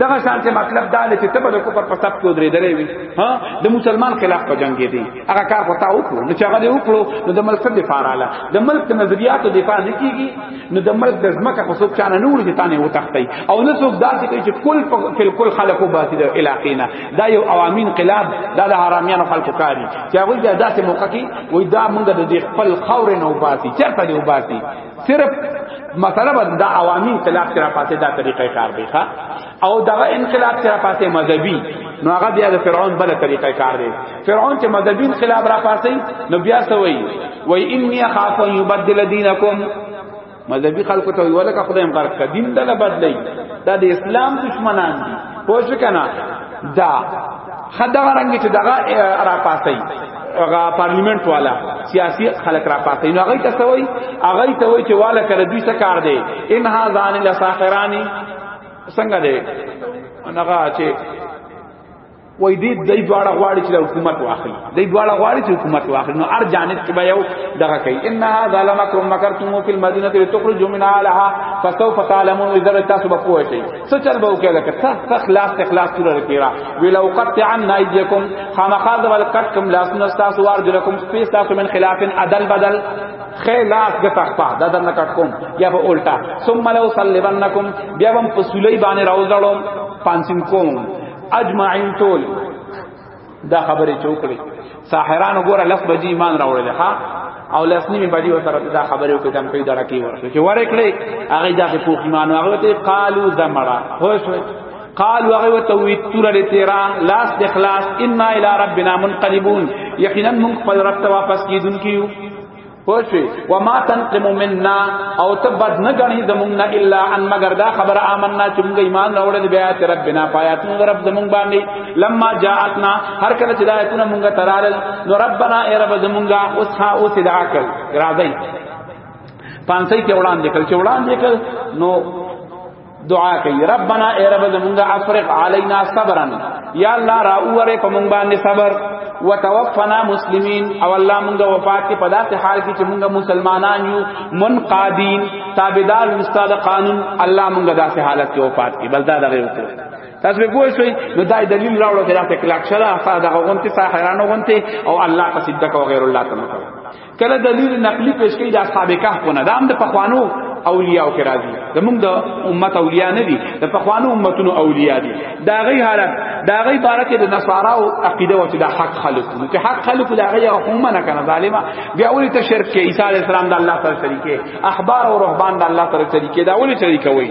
دغه شانت مطلب دا لته ته به کوپر په سب کې درې درې وي ها د مسلمان خلاف په جنگ دی هغه کار پتا وکړو نو چې هغه دی وکړو نو د ملک د فاراله د ملک د نظریاتو دفاع نه کیږي نو د ملک د ځمکه خو څوک چانه نور دي تانه وتختی او نه څوک داسې کوي چې کل په کل خلقو باطل علاقینا دا یو عوامي انقلاب دا د حرامیانو خلکو کاری چې هغه د داسې موقع کې وای دا موږ د دې خپل خور نه وباسي چرته دی وباسي صرف مسله بد دا عوامي انقلاب تر پاتې دا طریقې کار دی ښا او دا انقلاب تر پاتې مذهبي نو هغه بیا د فرعون بل طریقې کار دی فرعون چې مذهبي انقلاب را پاتې نو بیا سوي وای انی خاف یبدل دینکم مذهبي خلکو ته ویل کا خدای مبارک کا دین دله بدلی دا د اسلام دشمنان دي پوښ کنا دا خدا رنگ چې دغه را پاسي هغه پارلیمنت والا سیاسي خلک را پاسې نو هغه ته سوي هغه ته وای چې والا کړه دوی څه کار دی ان ها ځان لساخرانی څنګه دی هغه چې وای دې دای دواړه غواړي چې حکومت واخلي دې دواړه غواړي چې حکومت واخلي نو ار جانب کې به یو دغه کوي ان هذا لمکر مکرتم فی المدینه لتخرجوا من اهلها فسوف تعلمون اذا تاسو به پوه شئ څه چل به وکړه که تاسو خلاص اخلاص تر رکیرا ولو قطع عنا ایدیکم خامخاز ول قطکم لاس نو تاسو وار درکم فی تاسو من خلاف عدل بدل خلاص د تخفا د درنه کټ کوم یا به الټا ثم لو صلیبنکم بیا هم پسولې باندې راوځړم پانسین کوم اجمعین طول دا خبره چوکړي ساحران وګوره لس بجې ایمان راوړل ها او لس نیمه بجې وسره دا خبره وکړه دم کوي درکې ورته چې ورکړي هغه دا په پوخ ایمان هغه ته قالو زمړه هو شو قال وغه توي تور لتیرا لاس د اخلاص ان الى ربنا منقلبون یقینا من خپل رب ته واپس کیدونکیو پوښي وما تنقم منا او ته بد نه غني زمونږ نه الا ان مگر دا خبر آمنا چې موږ ایمان راوړل بیا ته ربنا پایات موږ رب زمونږ باندې لما جاءتنا هر کله چې دا ایتونه موږ ترارل نو ربنا ای رب زمونږ اوس ها اوس دا عقل راځي پانسي کې وړاندې کړ چې وړاندې کړ نو دعا کوي ربنا اے رب زمونږه افرغ علينا صبرا یا الله را اوره په مونږ باندې صبر وتوفنا مسلمین او الله مونږه وفات کې پدا ته حال کې چې مونږه مسلمانان یو منقادین تابعدار استاد قانون الله مونږه داسې حالت کې وفات کې بلدا دغه وکړه تاسو به پوه شئ نو دا دلیل راوړو چې دا ته کلاک شره دا غونتی ساحرانو غونتی او الله قصیده کو غیر الله تعالی کله دلیل نقلی پیش کړي د اصحاب کهف نه دام د پخوانو اولیاء کې راځي زمونږ د امت اولیاء نه دي د پخوانو امتونو اولیاء دي دا غي حالت دا غي باره کې د نصارا او عقیده او چې د حق خلق نو چې حق خلق دا غي هم نه کنه ظالما بیا ولې ته شرک کې عیسی علی السلام د الله سره شریکه احبار او رهبان د الله سره شریکه دا ولې شریکوي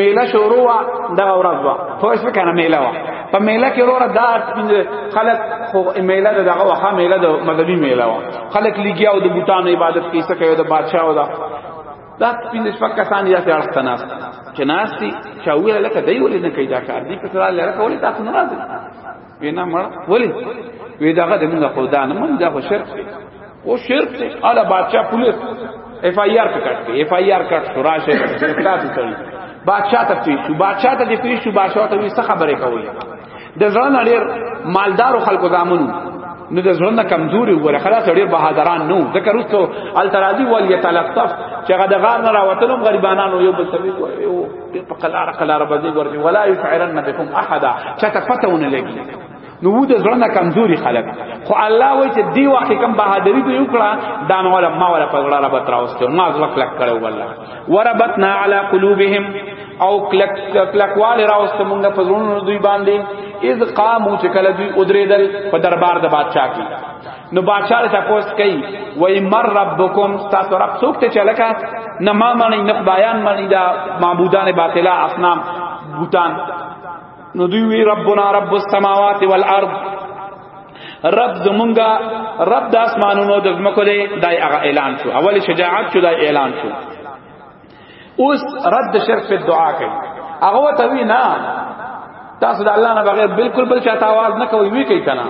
میله شروع وا دا ورځ وا خو څه کنه میله وا په میله کې وروره دا خلک خو میله د دغه وخه میله د مذهبي میله وا خلک لګیا او د بوتانو عبادت کوي څه کوي د بادشاہ او دا دا پینځ شپږ کسان یا څه اړخ تناست چې ناشتي چاویل لکه دی ولې نه کوي دا کار دی په سره لره کولې تاسو ناراضه وینا مړ ولی وی داغه د موږ خدا نه من دا خو شرک دی او شرک دی اله بادشاہ پولیس ایف آی آر کټ دی ایف آی آر کټ سورا شه گرفتار کړی بادشاہ ته پیښ شو بادشاہ ته پیښ شو بادشاہ ته څه خبره کوي د ځان اړیر مالدار خلکو دامن نو د ځان کمزوري وره خلاص اړیر بهادران نو ذکر وستو الترازی ول یتلطف چې غدغان راوتلم غریبانو یو بل سمې کوي په قلار قلار باندې ورته ولا يشعرن بكم احد چاته پته ونه لګي نو وو د زړه کمزوري خلک خو الله وای چې دی وخت کم بهادری دی وکړه دا نو ولا ما ولا پګړه را بترا اوسته ما ځل کلک کړو والله وربتنا علی قلوبهم او کلک کلکوال را اوسته مونږ په زړونو دوی باندې اذ قامو چې کله دوی ودریدل په دربار د بادشاہ کې نو بادشاہ ته پوس کوي وای مر ربکم تاسو رب څوک ته چلکا نه ما مانی نه بیان مانی دا معبودان باطلا اصنام بوتان نو دوی وی ربنا رب السماوات والارض رب زمونږه رب د اسمانونو د زمکو دی دای هغه اعلان شو اول شجاعت شو دای اعلان شو اوس رد شرک په دعا کوي هغه ته وی نه تاسو د الله نه بغیر بالکل بل چاته आवाज نه کوي وی کوي کنه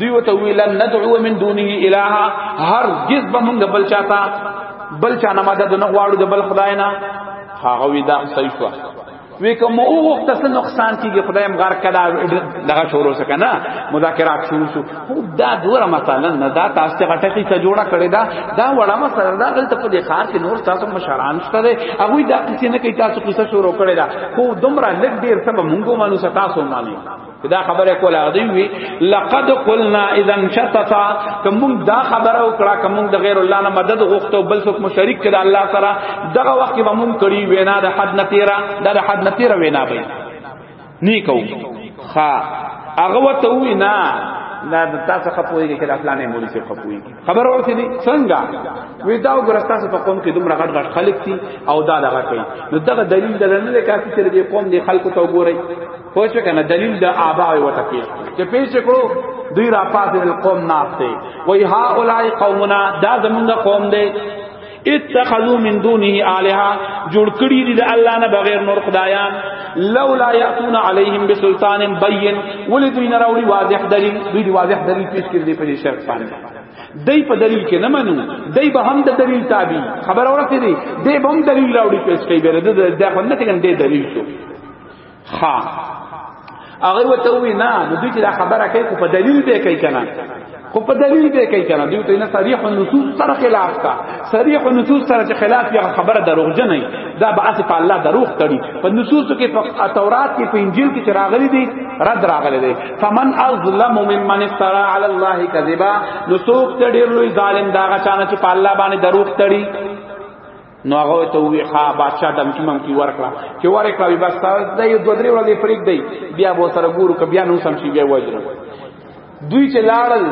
دوی وته وی لن ندعو من دونه الها هرگز به موږ بل چاته بل چا نه مدد نه غواړو د بل خدای نه هغه وی دا صحیح شو وی کوم او وخت څه نقصان کیږي خدای هم غرق کړه دغه شروع وسکه نه مذاکرات شروع شو خو دا دوره مثلا نه دا تاسو ته غټه کی ته جوړه کړی دا دا وړه مسله دا دلته په دې خار کې نور تاسو مشران شته دی هغه دا کسی نه کوي تاسو کیسه شروع کړی دا خو دومره لګ ډیر سبا مونږه مانو تاسو مانو دا خبره کوله دی وی لقد قلنا اذا شتتا کوم دا خبره وکړه کوم د غیر الله نه مدد غوښتو بل څوک مشرک کړه الله سره دغه وخت به مونږ کړی وینا د حد نتیرا د حد نتیرا وینا به نه کو خا هغه وته وی نه نه تاسو خپويږي چې افلانې مولي څخه خپويږي خبر ورته دي څنګه وی دا وګرستا څخه قوم کې دومره غټ غټ خلک دي او دا دغه کوي نو دغه دلیل دلنه کافي چې دې قوم دې خلکو ته وګوري پوه شو کنه دلیل د آبا او تکي چې پیش کړو دوی را پاتې قوم ناشته وای ها اولای قومنا دا زمونږ قوم دی اتخذوا من دونه الها جوړ کړی دي د الله نه بغیر نور خدایان لولا یاتون علیهم بسلطان بین ولې دوی نه راوړي واضح دلیل دوی دی واضح دلیل پیش کړی په دې شرط باندې دای په دلیل کې نه منو دای به هم د دلیل تابع خبر اورته دي دای به هم دلیل راوړي پیش کوي بره د دغه نه څنګه دلیل شو ها هغه وته وی نه نو دوی دا خبره کوي خو په دلیل به کوي کنه خو په دلیل به کوي کنه دوی ته نه صریح النصوص سره خلاف کا صریح النصوص سره چې خلاف یا خبره دروغجن نه دا به اسف الله دروغ تړي په نصوص کې په تورات کې په انجیل کې چراغلي دي رد راغلي دي فمن اظلم ممن افترى على الله كذبا نو څوک ډیر لوی ظالم دا غچانه چې په الله باندې دروغ تړي نو هغه ته وی ښا بادشاہ دم کی مم کی ورکړه چې ورکړه وی بس تاسو د یو دوه درې ورځې پریک دی بیا به سره ګورو ک بیا نو سم شي بیا وجره دوی چې لاړل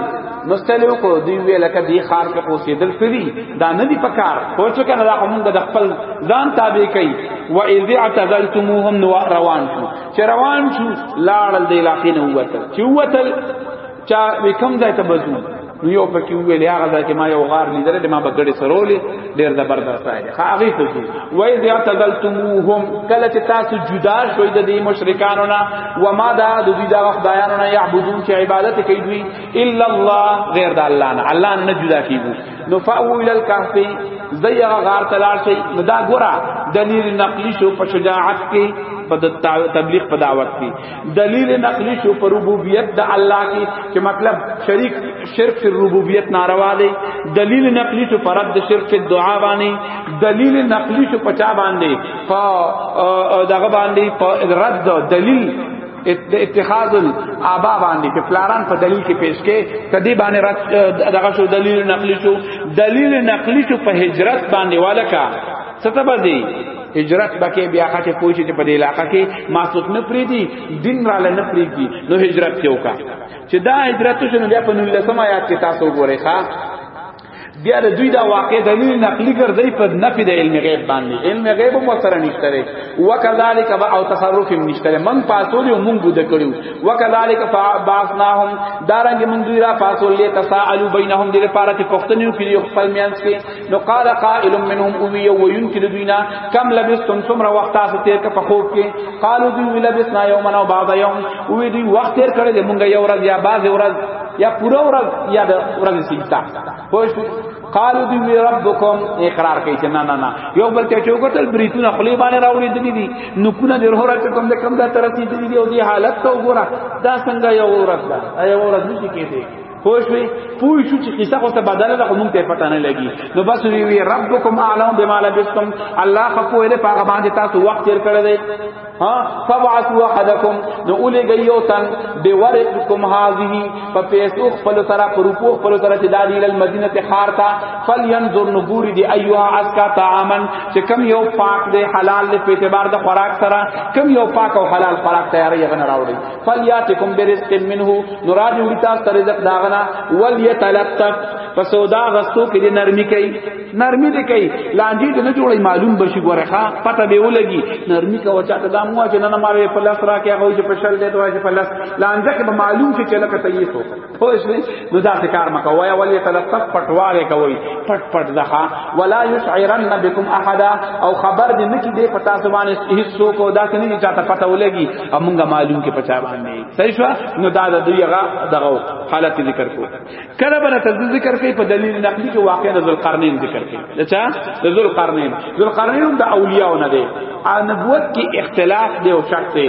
نو ستل یو کو دوی وی لکه دی خار کې اوسېدل سری دا نه دی پکار خو چې کنه دا هم د خپل ځان تابع کوي و اذ اعتزلتموهم روان شو چې روان شو لاړل د علاقې نه وته چې وته چا وکم ځای ته بزو نو یو پکې ویل هغه ځای کې ما یو غار لیدل د ما بغړې سرولې ډېر زبردست دی هغه ته ځو وای زیا تزلتموهم کله چې تاسو جدا شوئ د دې مشرکانو نه و ما دا د دوی د خدایانو نه یعبدون چې عبادت کوي دوی الا الله غیر د الله نه الله نه جدا کیږي نو فاو الى الكهف زیغه غار تلار شي نو دا ګورا دلیل نقلی شو په شجاعت کې په تبلیغ په دعوت کې دلیل نقلی شو پر ربوبیت د الله کی چې مطلب شریک شرک فی ربوبیت ناروا دی دلیل نقلی شو پر رد شرک فی دعا باندې دلیل نقلی شو پچا باندې په دغه باندې په رد دلیل اتخاذ الابا باندې چې پلاران په دلیل کې پیش کې کدی باندې رد دغه شو دلیل نقلی شو دلیل نقلی شو په هجرت باندې والکا ستبدی هجرت بکې بیا خاطه پوښتې چې په دې علاقې کې ما څوک نه پری دي دین را لنه پری دي نو هجرت کې وکا چې دا هجرت شنو بیا په نن لسم آیات کې تاسو وګورئ ښا بیا د دوی دا واقع دلیل نقلی ګرځي په نفي د علم غیب باندې علم غیب مو سره نشته لري وکذالک او تصرف نشته لري من پاسول یو مونږ بده کړو وکذالک فبعثناهم دارنګ مونږ دوی را پاسول لې تساءلوا بینهم د لپاره چې پښتنو کې خپل میانس کې نو قال قائل منهم او یو وین کې دوینا کم لبستم سمره وخت تاسو تیر ک په خوب کې قالو دوی لبسنا یوما او بعد یوم او دوی وخت تیر کړل مونږ یو ورځ یا بعد ورځ یا پورا ورځ یا د ورځ سیتا خوش قالو دی ربکم اقرار کوي چې نه نه نه یو بل ته چوکټل بریتونه خلی باندې راوړي دي دي نکونه د هره ته کم د کم د ترسي دي دي او دی حالت ته وګوره دا څنګه یو ورځ ده یو ورځ نشي کېږي پوښوي پوه شو چې قصه خو ته بدل ده خو مونږ ته پټه نه لګي نو بس وی وی ربکم اعلم بما لبستم الله خپو له پاغه باندې تاسو وخت تیر کړی دی ها فبعثوا احدکم نو اولی گئیو تن بی ورقکم هذه په پیسو خپل سره پر روپو خپل سره چې دالی ال مدینه ته خار تا فلینظر نګوری دی ایها اسکا طعامن چې کم یو پاک دی حلال دی په اعتبار د خوراک سره کم یو پاک او حلال خوراک تیاری غن راوړي فلیاتکم برزق منه نورا دی وړي تاسو ته رزق داغنا ولیتلطف پس دا غستو کې دی نرمي کوي نرمي دی کوي لاندې ته نه جوړي معلوم بشي ګورخه پته به ولګي نرمي کا وچا ته دا مو چې نه ماره په لاس راکې هغه چې په شل دی دوه چې په لاس لاندې کې معلوم چې چلکه تیسو پوښ نه نو دا کار مکه وای ولی تلطف پټواله کوي پټ پټ دغه ولا یشعرن بكم احد او خبر دې نه کی دې پتا سبحان هیڅ سو کو دا کني چې چاته پته ولګي امونګه معلوم کې پچا باندې صحیح شو نو دا د دوی هغه دغه حالت ذکر کو کله بر ته ذکر کوي په دلیل نقلی کې واقعا ذل قرنین ذکر کوي اچھا ذل قرنین ذل قرنین د اولیاء نه دی نبوت کې اختلاف دی او شک دی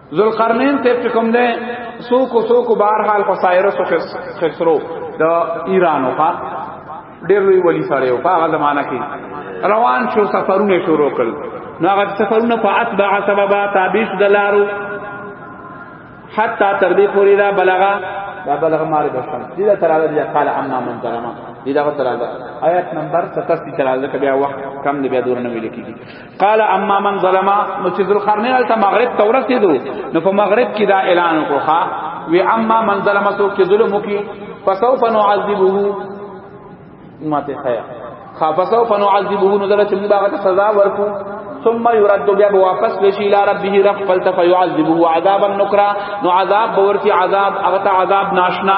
ذوالقرنین ته چې کوم ده سوکو سوکو بهر حال په سایرس او خسرو د ایران او ډېر لوی ولی سره او په هغه زمانہ کې روان شو سفرونه شروع کړل نو هغه سفرونه په اتباع سببا تابع دلارو حتا تر دې پورې دا بلغه دا بلغه مار بشم دې دا تر دې قال اما من ظلم دې دا تر آیت نمبر 87 تر دې بیا وخت کم دې بیا دور نه ویل کیږي قال اما من ظلم نو چې ذل قرنین الته مغرب ته ورسېدو نو په مغرب کې دا اعلان وکړو ها وی اما من ظلم سو کې ظلم وکي فسوف نعذبه ماته خیا خافسو فنو عذبه نو دلته موږ هغه سزا ورکو ثم يرد بیا واپس بشي الى ربه رب فلت فيعذبه عذابا نكرا نو عذاب بورتي عذاب هغه عذاب ناشنا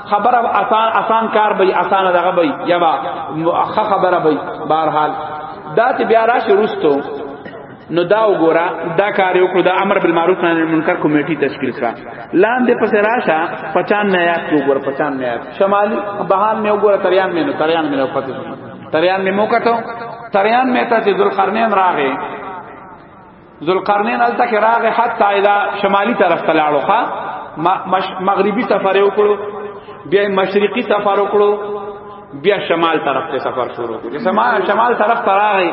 خبر اب آسان آسان کار بھئی آسان دغه بھئی یا با اخ خبر بھئی بہر حال دا تی بیا راش رستو نو دا وګورا دا کار یو کړو دا امر بالمعروف نهی منکر کمیټی تشکیل کړه لاندې پس راشه 95 آیات کو وګور 95 آیات شمالی بهان می وګور تریان می نو تریان می نو پته تریان می موکته تریان می ته ذل قرنین راغې ذوالقرنین الته کې راغې حتی اله شمالي طرف ته لاړو ښا مغربي سفر یو کړو بیا مشرقي سفر وکړو بیا شمال طرف ته سفر شروع کړو شمال شمال طرف ته راغې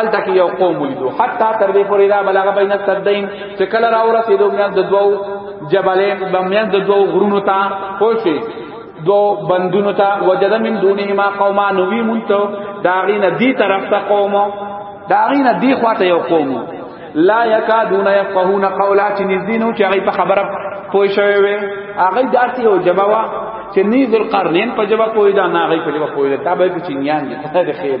الته کې یو قوم ولیدو حتی تر دې پورې را بلغه بین السدین چې کله را ورسېدو میان د دوو جبلین بمیان د دوو غرونو ته پوه شئ دو بندونو تا وجد من دونهما قوما نوی مونتو داغین دی طرف تا قومو داغین دی خواته یو قومو لا یکادون یفقهون قولا چې نږدې نو چې هغه په خبره پوه شوی وي هغه داسې یو جواب چې نی ذل قرنین په جواب پوی دا نه هغه په جواب پوی دا به چینیان دي ته خیر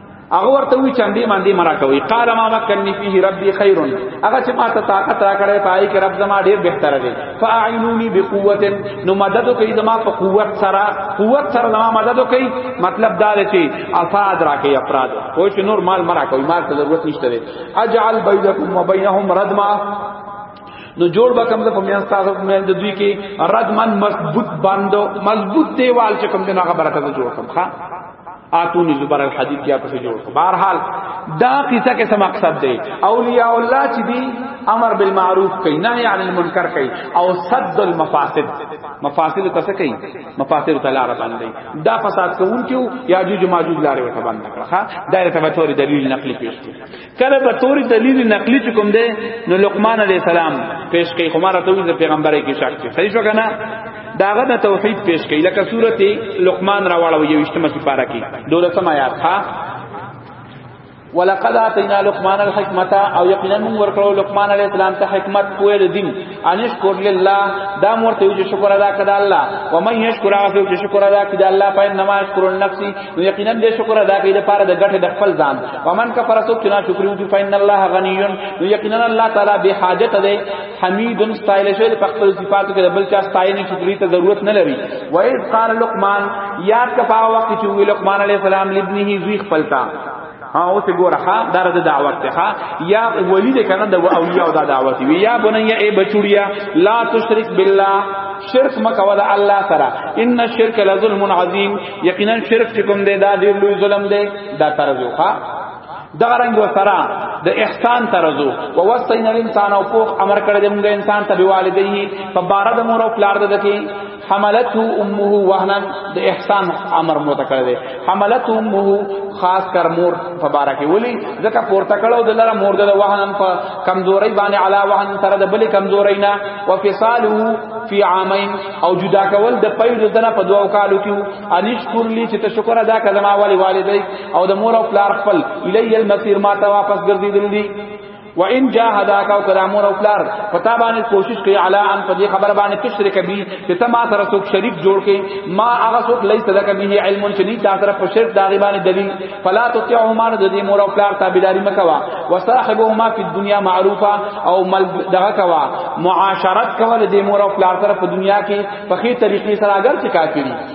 هغه ورته وی چاندې باندې مرا کوي قال ما مکنني فيه ربي خير هغه چې ما ته طاقت را کړې پای کې رب زما ډېر بهتر دی فاعينوني بقوت نو مدد کوي زما په قوت سره قوت سره زما مدد کوي مطلب دا دی چې افاد را کوي افراد او چې نور مال مرا کوي مال ته ضرورت نشته دی اجعل بينكم وبينهم ردما نو جوړ به کوم په میان تاسو په میان د دوی کې ردمن مضبوط باندو مضبوط دیوال چې کوم دغه برکت جوړ کوم ښا آتونی زبر الحدید کیا پسې جوړ کو بهر حال دا قصه کې څه مقصد دی اولیاء الله چې دی امر بالمعروف کوي نهي عن المنکر کوي او صد المفاسد مفاسد ته څه کوي مفاسد ته لار باندې دا فساد کوونکو یاجوج ماجوج لارې ته باندې کړه دا ته به تور دلیل نقلی پیش کړي کله به توري دلیل نقلی چې کوم دی نو لقمان علی السلام پیش کوي خو مارته وی د پیغمبري کې شک دی صحیح شو کنه داغه د توحید پیش کوي لکه سورته لقمان راوړو یو اشتمه سپاره کې دولسم آیات ها ولقد اتینا لقمان الحکمت او یقینا ورکړو لقمان علی السلام ته حکمت کوی د دین ان شکر لله دا مرته یو شکر ادا کړه الله و من یشکر عفو چې شکر ادا کړه الله پاین نما شکر النفس نو یقینا دې شکر ادا کړي د پاره د غټه د خپل ځان و من کفر سو چې نا شکر یو فین الله غنی نو یقینا الله تعالی به حاجت ده حمید استایل شوی په خپل صفاتو کې بل چا استاینه شکرې ته ضرورت نه لري و اذ قال لقمان یاد کفا وخت چې لقمان علیه السلام لابنه زوی خپلتا ها اوس ګوره ها دا د دعوت ته ها یا ولی دې کنه د اولیاء دا دعوت وی یا بنیا ای بچوړیا لا تشرک بالله شرک مکه ولا الله سره ان الشرک لظلم عظیم یقینا شرک کوم دې دا دې لوی ظلم دې دا ترجو ها دغه رنگ وسرا د احسان ترزو و وصینا الانسان او پوخ امر کړی د موږ انسان ته بوالدی په بار د مور او پلار د دکی حملته امه وهنا د احسان امر مو تکړه دی حملته امه خاص کر مور مبارک ولی ځکه پورته کړو د لره مور د وهنا په کمزوري باندې علا وهن تر د بل کمزوري نه وفصاله فی عامین او جدا کول د پیل دنه په دوو کالو کې انشکر لی چې ته شکر ادا کړه ما والی والدای او د مور او پلار خپل الی المسیر ما ته واپس ګرځیدل دي و ان جاهداک او کلام او پلار پتا باندې کوشش کوي علا ان په دې خبر باندې تشریک بي چې ته ما سره څوک شریک جوړ کې ما هغه څوک لای صدا کوي علم چې نه تا سره په شرک داغي باندې دلیل فلا تطعهما د دې مور او پلار تابعداري مکوا وصاحبهما فی الدنیا معروفا او مل دغه کوا معاشرت کول دې مور او پلار سره په دنیا کې په خې طریقې سره اگر چې کافری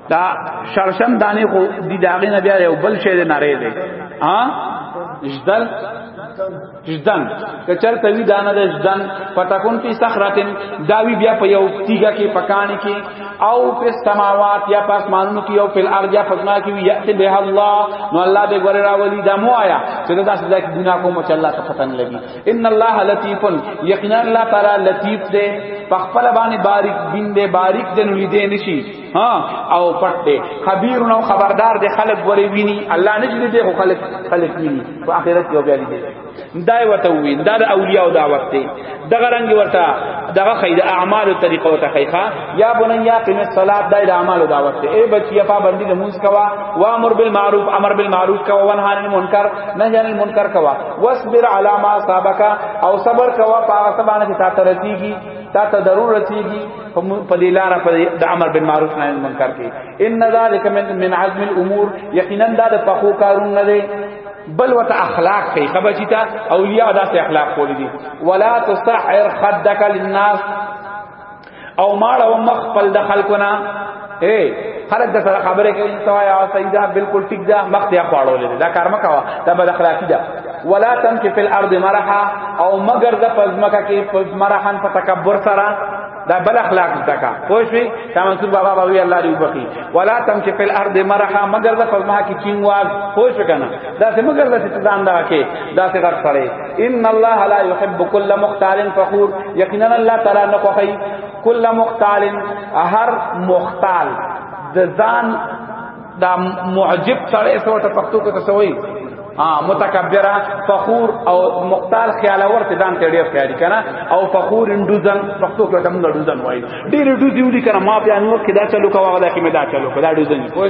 دا شرشم دانه خو دی داغه نه بیا یو بل شی نه ری دی ها جدل جدن کچر توی دانه د جدن پتاکون فی صخرتن داوی بیا په یو تیګه کې پکانی کې او په سماوات یا په اسمانونو کې او په الارض یا پسما کې یاتی به الله نو الله به ګور راولی دا مو آیا چې دا سزا کې ګناه کوم چې الله ته پتن لګي ان الله لطیف یقینا الله تعالی لطیف دے پخپل باندې باریک بین دے باریک دنو لیدې نشي ها او پټ دی خبير نو خبردار دی خلق ورې ویني الله نه جدي دی خلق خلق ویني په آخرت کې بیا دی دا وته وی دا د اولیاء دعوت دی دغه رنگ ورته دغه خید اعمال طریقه او تخیخه یا بنیا قم الصلات د اعمال دعوت دی ای بچیا پابندی د موس کوا و امر بالمعروف امر بالمعروف کوا و نهی عن المنکر نهی عن المنکر کوا واصبر علی ما صابک او صبر کوا پاغه سبانه چې تا ترتیږي تا ته ضرورت کیږي په دې لار په د امر بالمعروف نهي عن منکر کې ان ذلک من من عزم الامور یقینا دا د پخو کارون نه دی بل وت اخلاق کوي خبرچی تا اولیاء داسې اخلاق کولی دي ولا تصعر خدك للناس او ماړه مخ خپل د خلقنا اے خلک د سره خبره کوي سوا یا سیدا بالکل ټیک ده مخ دی خواړو لري دا کار مکوا دا بد اخلاقی ده ولا تم چې فل ارض مرحا او مگر د پزمکه کې پز مرحن په تکبر سره دا بل اخلاق زکا پوه شئ شاه منصور بابا باوی الله دې وبخي ولا تم چې فل ارض مرحا مگر د فزما کی چینواز پوه شئ کنه دا سه مگر د ستدان دا کې دا سه غټ سره ان الله لا يحب كل مختال فخور یقینا الله تعالی نه خوښي کل مختال هر مختال د ځان دا معجب سره سره ته پښتو کې څه وایي ها متکبره فخور او مختال خیال ورته دان ته ډیر خیال کنه او فخور اندوزن پښتو کې ته موږ دوزن وایي ډیر دوزي ولي کنه ما بیا نور کې دا چلو کا وغلا کې مې دا چلو کا دا دوزن پوه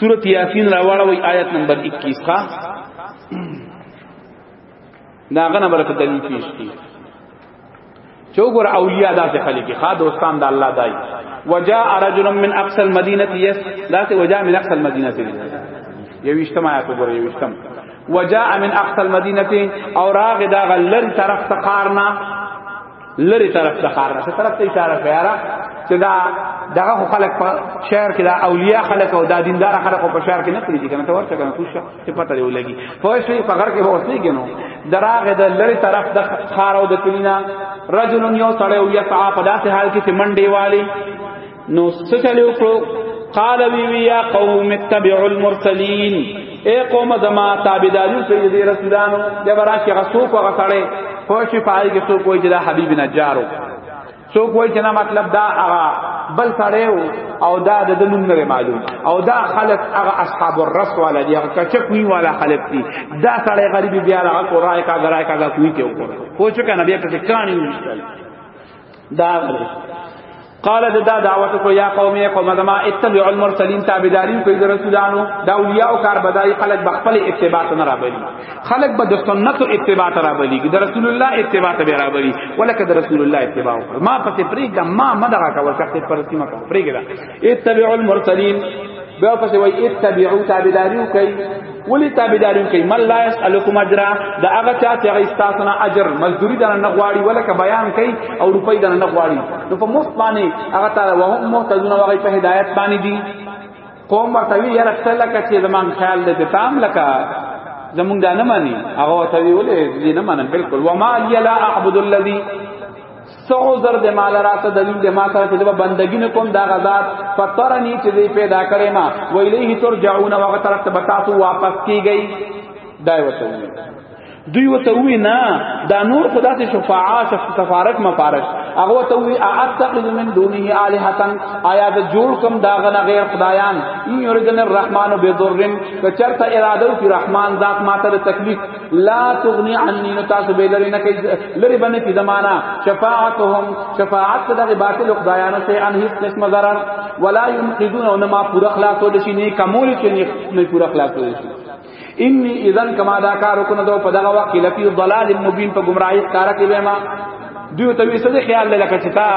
سورۃ یاسین راوړوي آیت نمبر 21 ښا دا غنه برکت دلیل پیش کی چوغور اولیاء داسې خلک ښا دوستان د الله دای وجاء رجل من اقصى المدینه یس داسې وجاء من اقصى المدینه یو اجتماع کو ګور یو اجتماع وجاء من اقصى المدینه او راغ دا غلر طرف تقارنا لری طرف ته خار څه طرف ته اشاره کوي چې دا دغه خلک په شهر کې دا اولیاء خلک او دا دیندار خلک په شهر کې نه پریږي کنه ته ورته کنه خوشا چې پته دی ولګي خو شي په غر کې به اوسې کنو دراغه د لری طرف د خار او د کلینا رجل یو سړی او یا صاحب داسې حال کې چې منډي والی نو سچلې وکړو قال وی وی یا قوم اتبعوا المرسلین اے قوم زما تابعداري کوي دې رسولانو د براشي غسو کو غسړې خوش پای کې سو کوئی جلا حبیب نجارو سو کوئی چې نه مطلب دا هغه بل سړیو او دا د دنوم نه معلوم او دا خلق هغه اصحاب الرس والا دی هغه کچ کوی والا خلق دی دا سړی غریب بیا هغه قرای کا غرای کا کوی ته وکړ پوه چکه نبی په کانی وشتل دا قال دا دعوت کو یا قوم یا قوم ما اتبع المرسلین تابعدارین کوي د رسولانو دا اولیاء او کار بدای خلق بخپل اتباع نه را بلی خلق به د سنت اتباع را بلی د رسول الله اتباع ته را بلی ولکه د رسول الله اتباع ما پته پریګه ما مدغه کا ورکه پرتی ما کا پریګه اتبعوا المرسلين بیا پس وای اتبعوا تابعداریو کوي ولی تابعداریو کوي من لا يسالكم اجرا دا هغه چا چې هغه تاسو نه اجر مزدوری دنه نه غواړي ولکه بیان کوي او روپۍ دنه نه غواړي نو په مفت باندې هغه تعالی وهم مهتدون هغه په هدایت باندې دي قوم ورته وی یاره څه لکه چې زمان خیال دې تام لکه زمونږ دا نه مانی هغه ته وی ولې دې نه منم بالکل وما لا اعبد الذي سو عذر دې مال راته دلیل دې ما سره چې د بندګی نه کوم دا غزاد فطرنی چې دې پیدا کړې ما ویلیه ترجعون وقت طرف ته بتاسو واپس کیږي دای وته دوی وته وی نه دا نور خدا سے شفاعه سفارت مفارش هغه ته وی اتخذ من دونه الہتن آیا د جوړ کم داغه غیر خدایان ان یردن الرحمن بضر کچرته اراده کی رحمان ذات ماته تکلیف لا تغنی عنی نو تاسو به لری نه کوي لری باندې کی زمانہ شفاعتهم شفاعت دغه باطل خدایانو سے ان هیڅ قسم ضرر ولا ينقذون او نه ما پورا خلاصو دشي نه کمول کې نه پورا خلاصو دشي انی اذن کما دا کارو کنه دو په دغه وخت لفی ضلال مبین په گمراهی کار کې به ما دوی ته وی څه خیال لکه چې تا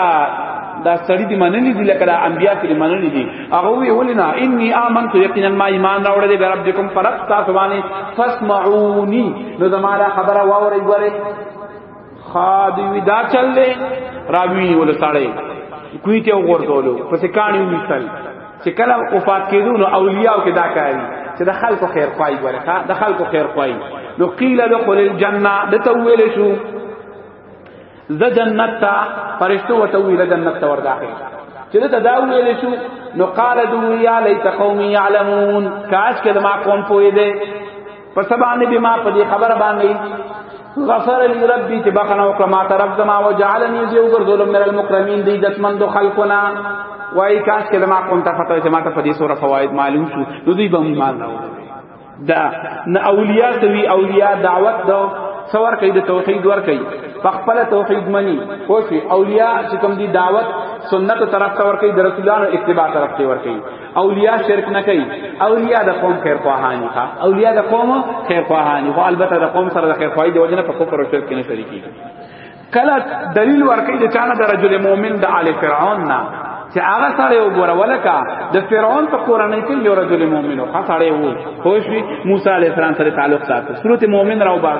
دا سړی دی منلی دی لکه دا انبیا ته منلی دی هغه وی ولنا انی آمنت یقینا ما ایمان راوړل دی ربکم فرب تاسو باندې فاسمعونی نو زماره خبره واورې ګوره خادی وی دا چل دی راوی ول سړی کوی ته وګورتولو پس کانی ویتل چې کله وفات کیدو نو اولیاء کې دا کوي چې د خلکو خیر خوای ګوره د خلکو خیر خوای نو قیل دخل الجنه دته ویل شو د جنت ته فرشتو ورته وی د جنت ته ور داخل چې دا دا ویل شو نو قال دو یا لیت قوم یعلمون کاش کله ما قوم پوی دے پر سبانه به ما په دې خبر باندې غفر لی ربی چې بخنه او کما طرف زما او جعلنی زی او ګرځول مر المکرمین دی عزتمند خلقنا وای کاش کله ما قوم ته فتوی چې ما ته په دې سوره فواید معلوم شو نو دوی به ایمان راوړي دا نه اولیاء سوی اولیاء دعوت دو څور کوي د توحید ور کوي په خپل توحید منی خو شي اولیاء چې کوم دي دعوت سنت طرف ته ور کوي د رسولانو اتباع طرف ته ور کوي اولیاء شرک نه کوي اولیاء د قوم خیر خواهانی ښا اولیاء د قوم خیر خواهانی خو البته د قوم سره د خیر خواهی د وجنه په کفر او شرک نه شریکي کله دلیل ورکړي د چانه د رجل مؤمن د آل فرعون نه چې هغه سره یو ګوره ولکه د فرعون په قرانه کې یو رجل مؤمن او سره وو خو شي موسی علی السلام سره تعلق ساتي سورته مؤمن راو بار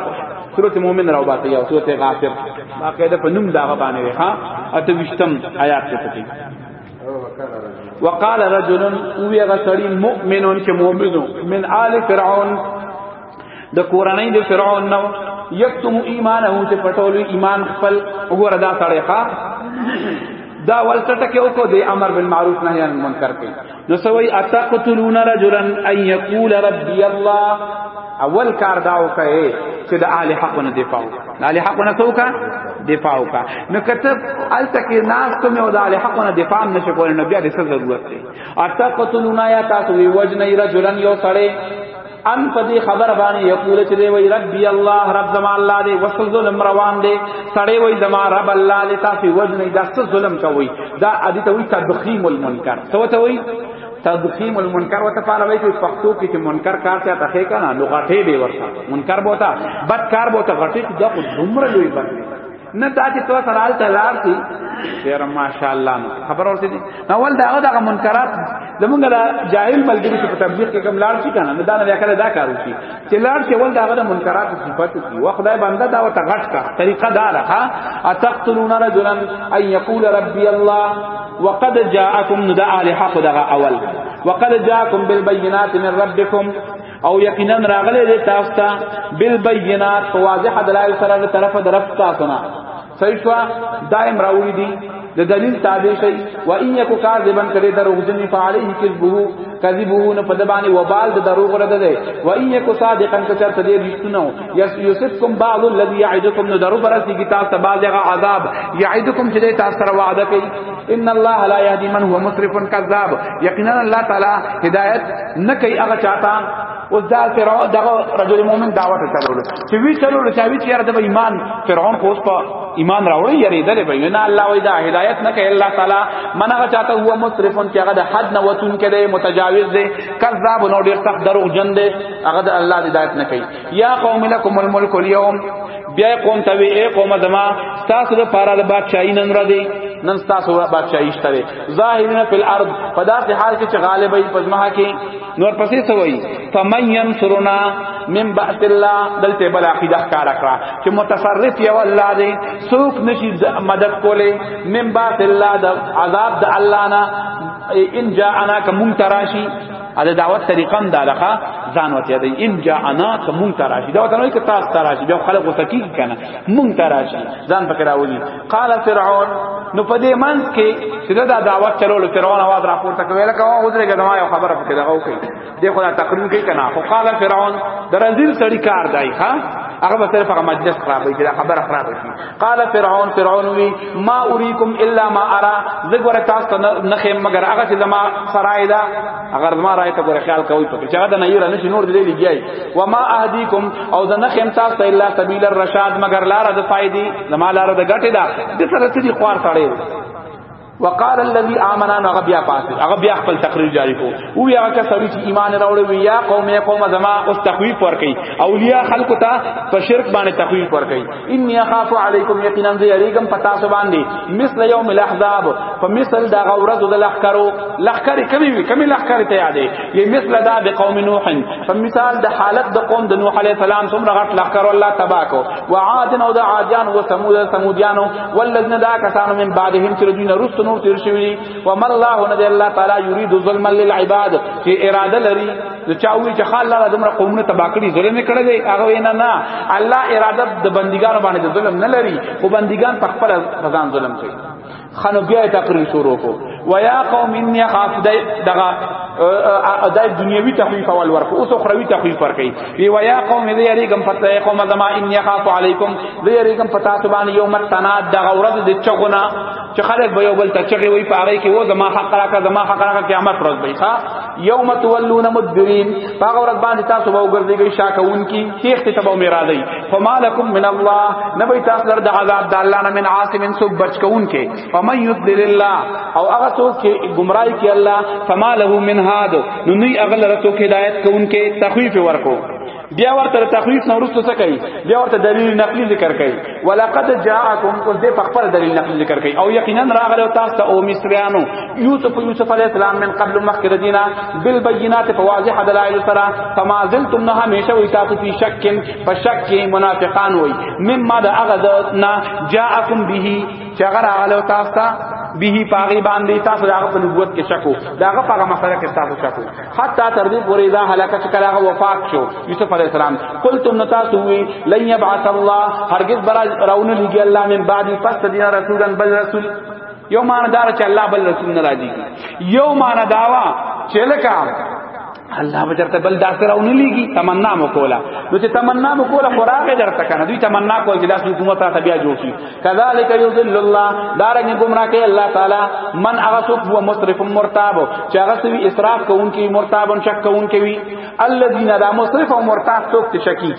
سورته مؤمن راو بار یو سورته غافر باقاعده په نوم دا باندې ها اته وشتم آیات کې پکې وقال رجل وی غسری مؤمنون چې مؤمنو من آل فرعون د کورنۍ د فرعون نو یکتم ایمانه چې پټول ایمان خپل وګوره دا سړی ښا دا ولټه کې وکړو د امر بالمعروف نهی عن منکر کوي نو سوي اتقتلون رجلا ان يقول ربي الله اول کار دا وکړي چې د اهل حق نه دفاع وکړي د اهل حق نه څوکا دفاع وکړه نو کتب التکی ناس ته مې د اهل حق نه دفاع نشو کولای نو بیا د څه ضرورت دی اته قتلونا یا تاسو وی وجنی رجلن یو سړی ان په دې خبر باندې یقول چې دی وای ربي الله رب زما الله دې وصل ظلم روان دې سړی وای زما رب الله دې تاسو وزن دا څه ظلم کوي دا ادي ته وای تبخیم المنکر ته ته وای تبخیم المنکر وته پاله وای چې پښتو کې چې منکر کار ته تخې کنه نو غټې دی ورته منکر بوتا بد کار بوتا غټې دا خو دومره لوی بد نه دا چې تو سره حالت لار سي ډیر ماشاءالله نو خبر اورته دي نو ول دا هغه منکرات زمونږ دا جاهل ملګری چې په تبلیغ کې کوم لار شي کنه نو دا نه کړه دا کار وشي چې لار چې ول دا هغه منکرات صفات دي و خدای بنده دا وته غټ کا طریقه دا ده ها اتقتلون رجلا ان يقول ربي الله وقد جاءكم نداء لحق دغه اول وقد جاءكم بالبينات من ربكم او یقینا راغله دې تاسو ته بالبينات واضح دلایل سره له طرفه درف تاسو نه صحیح شو دائم راوړي دي د دلیل تابع شي و ان یک کاذبن کړي دروغجن فعليه کذبه کذبه نه په دبانې وبال د دروغ رد ده و ان یک صادقن کچر ته دې رښتونه یوسفکم بعض الذي يعدكم نو درو برسي کی تاسو بالغ عذاب يعدكم چې تاسو سره وعده کوي ان الله لا يهدي من هو مسرف كذاب یقینا الله تعالی هدایت نه کوي هغه چاته اوس دا فرعون دغه رجل مؤمن دعوت چلول چې وی چلول چې وی چیرې د ایمان فرعون خو اوس په ایمان راوړی یری دلې به نه الله وای دا هدایت نه کوي الله تعالی من هغه چاته هو مصرفون چې هغه د حد نه وتون کړي متجاوز دي کذاب نو ډیر سخت دروغ جن دي هغه د الله هدایت نه کوي یا قوم لکم الملک اليوم بیا قوم ته وی اے قوم زما تاسو د پاره د بادشاہی نن را دی نن تاسو بادشاہی شته ظاهرین فی الارض پدا سے حال کې غالب ای پزما کې نور پسې سوئی فمن ينصرنا من بعث الله دلته بل عقیده کار کړه چې متصرف یو الله دی سوق نشي مدد کوله من بعث الله د عذاب د الله نه ان جاءنا کوم تراشی دا دعوت طریقه هم دا لخوا ځان وته دی ان جاءنا ته مونږ تراشی دا وته نو کې تاسو تراشی بیا خلق وتکی کنه مونږ تراشی ځان پکې راوړي قال فرعون نو په دې منځ کې چې دا دعوت چلول فرعون आवाज راپورته کوي لکه هغه ودرېګه نو یو خبره پکې دغه وکړي دې خدای تقریر کوي کنه خو قال فرعون درنځل سړی کار دی ها هغه به صرف هغه مجلس خراب وي دا خبره خراب شي قال فرعون فرعون وی ما اوريكم الا ما ارى زګور تاسو نه خیم مگر هغه چې زما سرای دا اگر زما راي ته ګور خیال کوي په چې هغه نه یره نشي نور دې لګیای وما اهديكم او د نخم تاسو ته الا سبيل الرشاد مگر لار د فائدې زما لار د ګټه ده د سره چې خوار ساړې وقال الذي امن ان غبيا پاس هغه بیا خپل تقریر جاری کو او یا کا سوي چې ایمان راوړ وی یا قوم یا قوم زما اوس تخویف ور کوي اولیاء خلق ته په شرک باندې تخویف ور کوي انی اخاف علیکم یقینا ذی یریکم پتا سو باندې مثل یوم الاحزاب فمثل دا غورز د لخرو لخر کمی وی کمی لخر ته یادې ی مثل دا د قوم نوح فمثال د حالت د قوم د نوح علیہ السلام څومره غټ لخر الله تبا کو و عاد او د عادیان و ثمود ثمودیان والذین دا کسانو من بعدهم چې دوی رست نور تیر شوی و مل الله نه الله تعالی یرید ظلم للعباد چې اراده لري نو چا وی چې خال الله دمر قومونه تبا کړی ظلم کړی دی هغه وینا نه الله اراده د بندګانو باندې ظلم نه لري او بندګان په خپل ځان ظلم کوي خنو بیا تقریر شروع کو ویا قوم انی خاف دغه د دنیوي تخفیف اول ورکو اوس اخروی تخفیف ورکي وی ویا قوم دې یریګم پتا قوم زما ان یخاف علیکم دې یریګم پتا سبحان یوم التناد د غورت د چغنا چې خلک به یو بل ته چغي وی پاره کې و زما حق راکا زما حق راکا قیامت ورځ به ښا یوم تولون مدبرین هغه ورځ باندې تاسو به وګرځيږئ شاکون کی تیخت ته به میراځي فمالکم من الله نبی تاسو لر د عذاب د الله نه من عاصم سو بچکون کې فمن یضلل الله او هغه څوک چې گمراهی کې الله فماله من هاد نو نه هغه لر څوک هدایت کون کې تخویف ورکو بیا ورته تخریص نو ورسته څه کوي بیا ورته دلیل نقلی ذکر کوي ولقد جاءکم اوس دې په خپل دلیل نقلی ذکر کوي او یقینا راغله تاسو ته او مصریانو یوسف یوسف علی السلام من قبل مخکره دینا بالبينات فواضح دلائل ترى فما زلتم نه همیشه وي تاسو په شک کې په شک کې منافقان وي مما دا اغذ نه جاءکم به چې هغه راغله تاسو ته به پاغي باندې تاسو داغه په نبوت کې شکو داغه پاغه مسله کې تاسو شکو حتی تر دې پورې دا هلاکه چې کله هغه وفات شو یوسف علی السلام قلتم نتاسوی لن یبعث الله هرگز برا راونه لګي الله من بعد پس دې رسولا بل رسول یو مان دار چې الله بل رسول نه راځي یو مان داوا چې لکه الله به درته بل داسې راونه لګي تمنا مو کولا نو چې تمنا مو کولا خوراک درته کنه دوی تمنا کول چې داسې حکومت راته بیا جوړ شي کذالک یذل الله دارنګ گمراه کوي الله تعالی من هغه څوک هو مصرف مرتاب چې هغه سوي اسراف کوونکی مرتاب او شک کوونکی وي الذين دا مصرف او مرتاب څوک ته شکی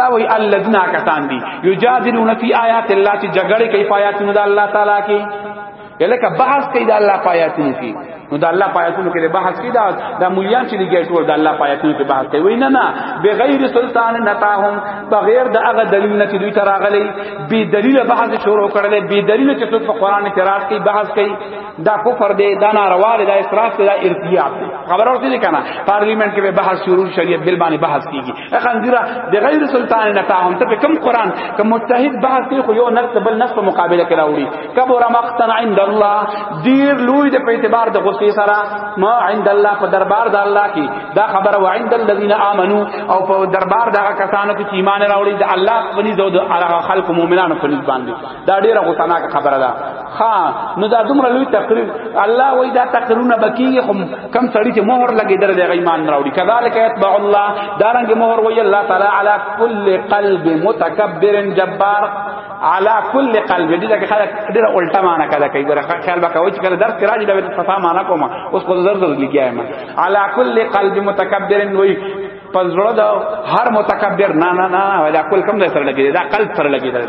دا وی الذين کسان دي یجادلون فی آیات الله چې جګړه کوي په آیاتونو د الله تعالی کې یلکه بحث کوي د الله پایاتونو کې نو د الله پایاتونو کې بحث کوي دا د مليان چې لګي ټول د الله پایاتونو کې بحث کوي نه نه بغیر سلطان نتاهم بغیر د هغه دلیل نه چې دوی تر اغلي بی دلیل بحث شروع کړل بی دلیل چې څوک په قران کې راځ کوي بحث کوي دا کفر دی دا ناروا دی دا اسراف دی دا ارتیاب دی خبر اورته دي کنه پارلیمنت کې به بحث شروع شریعت بل باندې بحث کیږي خنزیرا د غیر سلطان نتاهم ته کوم قران کوم متحد بحث کوي خو یو نقد بل نقد مقابله کوي کبر مقتن عند الله دیر لوی د په اعتبار د غصې سره ما عند الله په دربار د الله کې دا خبر و عند الذين امنوا او په دربار د کسانو کې ایمان راوړي د الله په نيز او د خلق مؤمنانو په نيز باندې دا ډیره غوسناک خبره ده ها نو دا دومره لوی تقریر الله وای دا تقریرونه بکی هم کم سړی ته مهر لګی در د ایمان راوړي کذالک یتبع الله دارنګ مهر وای الله تعالی علی کل قلب متکبر جبار علا کل قلب دې دا خلک ډېر الټا معنا کړه کوي ګره خیال وکاو چې کله درس راځي دا به صفه معنا کوم اوس کو زر زر لګیایم علا کل قلب متکبر وی پزړه دا هر متکبر نه نه نه دا کل کم سره لګی دا قلب سره لګی دا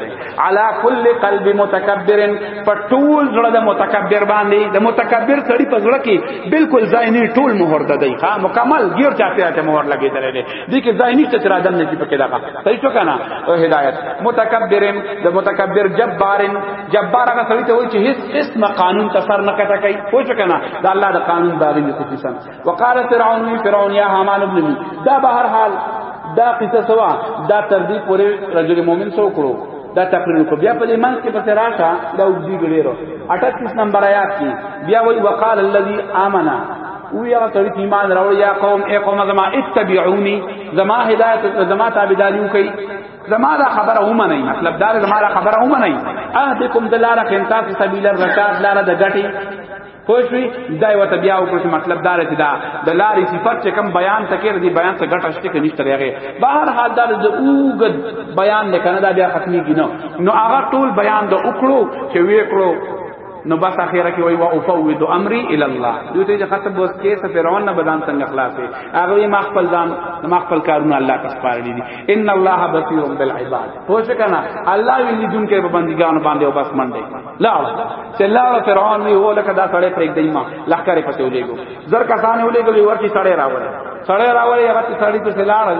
علا کل قلب متکبر په ټول زړه د متکبر باندې د متکبر سړی پزړه کې بالکل زاینی ټول مهر ددی ها مکمل غیر چاته ته مهر لګی دا دې کې زاینی ته تر ادم نه کې پکې دا صحیح شو کنه او هدایت متکبرن د متکبر جبارن جبار هغه سړی ته وایي چې هیڅ قسم قانون ته سر نه کټه کوي خو شو کنه دا الله د قانون باغی نه خصوصا وقال فرعون فرعون یا حمان ابن می دا به هر حال دا قصه سوا دا تر دې پورې رجل مؤمن سو کړو دا تقریر کو بیا په دې منځ کې پته راشه دا وګړي ګړي رو 38 نمبر آیات کې بیا وایي وقال الذي امنه او یا سړی چې ایمان راوړ یا قوم ای قوم زما اتبعونی زما هدایت زما تابعداري وکي زما دا خبره هم نه مطلب دا زما دا خبره هم نه اهدکم دلار خنتاف سبیل الرشاد لار د غټي پوښوي دا یو ته بیا وکړو مطلب دا رته دا د لارې صفات چې کم بیان تکیر دی بیان څخه غټه شته کې نشته راغی بهر حال دا د اوګ بیان نه کنه دا بیا ختمي کینو نو هغه ټول بیان د وکړو چې وی کړو نو بس اخیره کې وای وا افوض امری ال الله دوی ته خاطر بوس کې څه فرعون نه بدان څنګه خلاصې هغه ما خپل ځان ما خپل کارونه الله ته سپارلي دي ان الله بصیر بالعباد پوه کنه الله ویلی جون کې په بندګانو باندې او بس منډه لا چې الله فرعون وی هو لکه دا سړی پرېګ دی ما لخرې پته ولېګو زر کسان ولېګو ورکی سړی راوړل سړی راوړل هغه سړی ته لاړل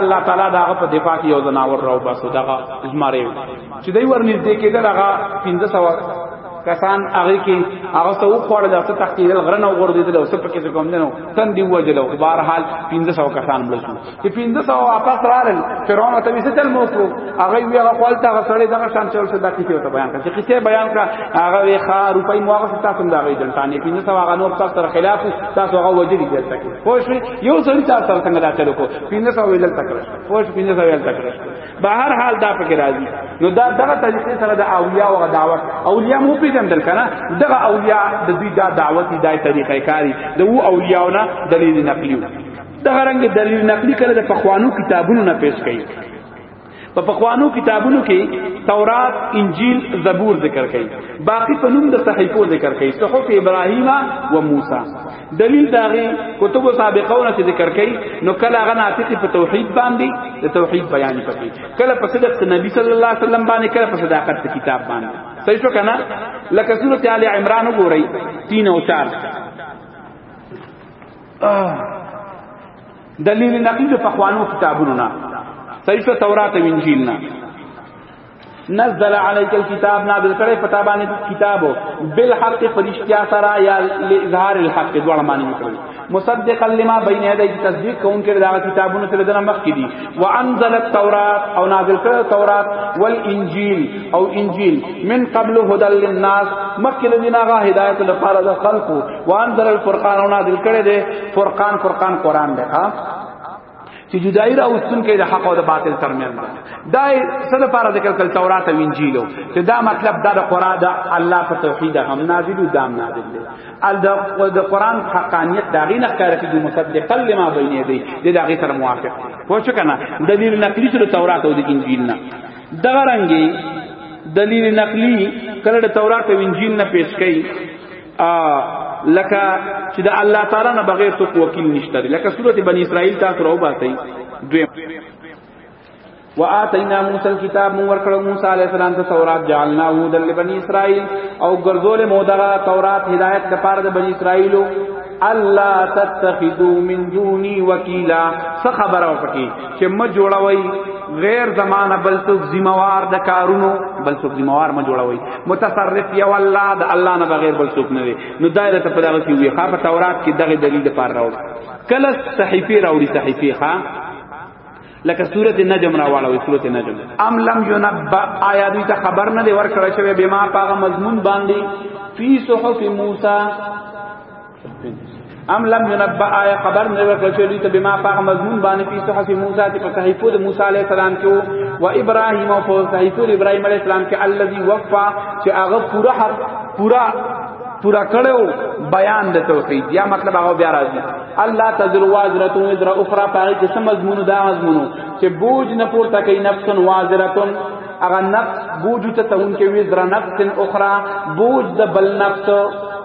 الله تعالی دا په دفاع کې یو ځناور راو بس دا زماره چې دوی ورنږدې کېدل هغه 1500 کسان هغه کې هغه څو خوړل او تحقیق غرنه وګرځیدل او څه پکې څه کوم نه تن دی وجل او بهر حال 1500 کسان مړ شو چې 1500 واپس راغل فرعون ته ویسه تل مو کو هغه وی هغه خپل ته سړی دغه شان چول څه دقیقې ته بیان کړ چې کیسه بیان کړ هغه وی ښا روپۍ مو هغه تاسو دا غي جنټانې 1500 هغه نور تاسو سره خلاف تاسو هغه وجل دي تک خوش یو سړی تاسو سره څنګه دا چلو کو 1500 ویل تک خوش 1500 ویل تک به هر حال دا پکې راځي نو دا دغه طریقې سره د اولیاء او دعوت اولیاء مو پیژندل کنه دغه اولیاء د دوی دا دعوت دی دای طریقې کاری د وو اولیاء نه دلیل نقلی دغه رنګ دلیل نقلی کله د پخوانو کتابونو نه پیش کړي په پخوانو کتابونو کې تورات انجیل زبور ذکر کړي باقی په نوم د صحیفو ذکر کړي صحف ابراهیم او موسی دلیل داغي کتب سابقونه چې ذکر کړي نو کله هغه ناطق په توحید باندې د توحید بیان پکې کله په صدق نبی صلی الله علیه وسلم باندې کله په صداقت کتاب باندې صحیح شو کنه لکه سورۃ آل عمران وګورئ 3 او 4 دلیل نقلی د فقوانو کتابونو نه صحیح شو تورات او انجیل نه نزل عليك الكتاب نازل کړي پتا باندې کتابو بالحق فرشتیا سره یا اظهار الحق دوه معنی کړي مصدقا لما بين يديه تصدیق کون کړي دا کتابونه چې دنه مخ کړي وانزل التوراۃ او نازل کړي تورات والانجیل او انجیل من قبل هدى للناس مخکې د دینه غا هدایت لپاره د خلقو وانزل الفرقان او نازل کړي دي فرقان فرقان قران ده چې جدای را وستون کې د حق او د باطل ترمن ده دا څه لپاره ذکر کړ تورات او انجیل چې دا مطلب دا د قران د الله په توحید هم نازل او دام نازل دي ال د قران حقانیت دا غي نه کار چې مصدق لما بین یدی د دا غي سره موافق وو چې کنه دلیل نقلی سره تورات او د انجیل نه دغه رنګي دلیل نقلی کله د تورات او انجیل نه پیش کړي لکه چې د الله تعالی نه بغیر څوک وکیل نشته لکه سورته بنی اسرائیل تاسو راو باسي دوی واتینا موسی الكتاب مو ورکړو موسی علی السلام ته تورات جعلنا هود لبنی اسرائیل او ګرځول مو دغه تورات هدایت د پاره د بنی اسرائیل الله تتخذو من دوني وکیلا څه خبره وکړي چې ما جوړوي غیر زمانه بل څوک ذمہ وار د کارونو بل څوک ذمہ وار ما جوړوي متصرف یو الله د الله نه بغیر بل څوک نه دی نو دایره ته پدغه کې وی خاطر تورات کې دغه دلیل د پاره راوړ کله صحیفه راوړي صحیفه ها لکه سورته نجم راواله سورته نجم ام لم ينبا آیا دوی ته خبر نه دی ورکړی شوی بما پاغه مضمون باندې فی صحف موسی ام لم ينبأ آیا خبر نه ورکړ چې دوی ته بما پاک مضمون باندې په صحیفه موسی ته په صحیفه د موسی علی السلام کې او ابراهیم او په صحیفه د ابراهیم علی السلام کې الذي وفا چې هغه پورا حق پورا پورا کړو بیان د توحید یا مطلب هغه بیا راځي الله تذر وازرتو ذرا اخرى پای کې سم مضمون دا مضمون چې بوج نه پورته کوي نفس وازرتون اغه نفس بوج ته تون کې وی ذرا نفس اخرى بوج د بل نفس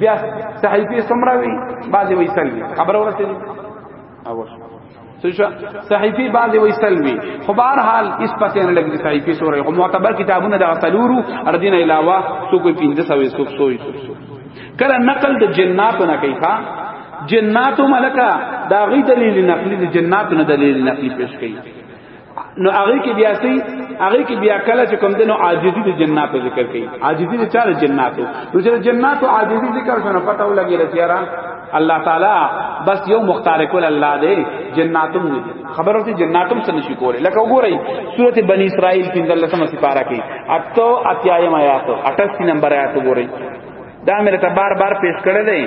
بیا صحیفه سمرا وی بعضی وی سلوی خبر ورته اوش سوشا صحیفه بعضی وی سلوی خو بهر حال اس پسې نه لګي صحیفه سورې خو معتبر کتابونه د غسلورو اردین علاوه سو کوئی 1500 سو سوی کله نقل د جناتو نه کوي ها جناتو ملکا دا غي دلیل نقلی د جناتو نه دلیل نقلی پیش کوي نو هغه کې بیا سي هغه کې بیا کله چې کوم دنو عاجزي د جنات ذکر کوي عاجزي د چاره جناتو نو چې جناتو عاجزي ذکر شنو پته ولګي رسیارا الله تعالی بس یو مختار کول الله دی جناتم نه خبرو ته جناتم څه نشي کوله لکه وګورئ سورته بنی اسرائیل 15 سم سپارا کې اتو اتیایم آیات 88 نمبر آیات وګورئ دا مې ته بار بار پیش کړی دی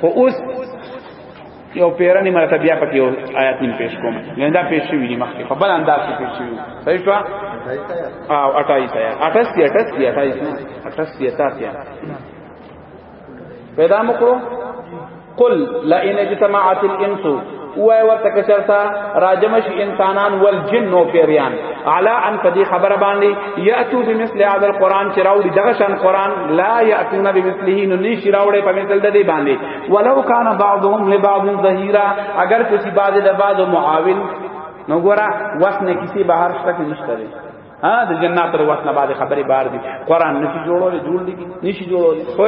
خو اوس یو پیرانی مرته بیا پکې یو آیات نیم پیش کوم یعنی دا پیش شوی دی مخکې په بل انداز کې پیش شوی صحیح شو او 28 آیات 28 دی 28 دی 28 دی 28 پیدا مکرو قل لئن اجتمعت الانس وای ورته کچرتا راجمش انسانان ول جن نو پیریان علا ان فدی خبر باندې یاتو بمثل هذا القران چراوی دغه شان قران لا یاتون بمثله نو نشی راوړې په مثل د دې باندې ولو کان بعضهم لبعض ظهیرا اگر کسی بعض د بعض معاون نو ګورا وسنه کسی بهر شته کې نشته دی ها د جنات تر وسنه بعد خبرې بار دي قران نشي جوړول جوړ دي نشي جوړول خو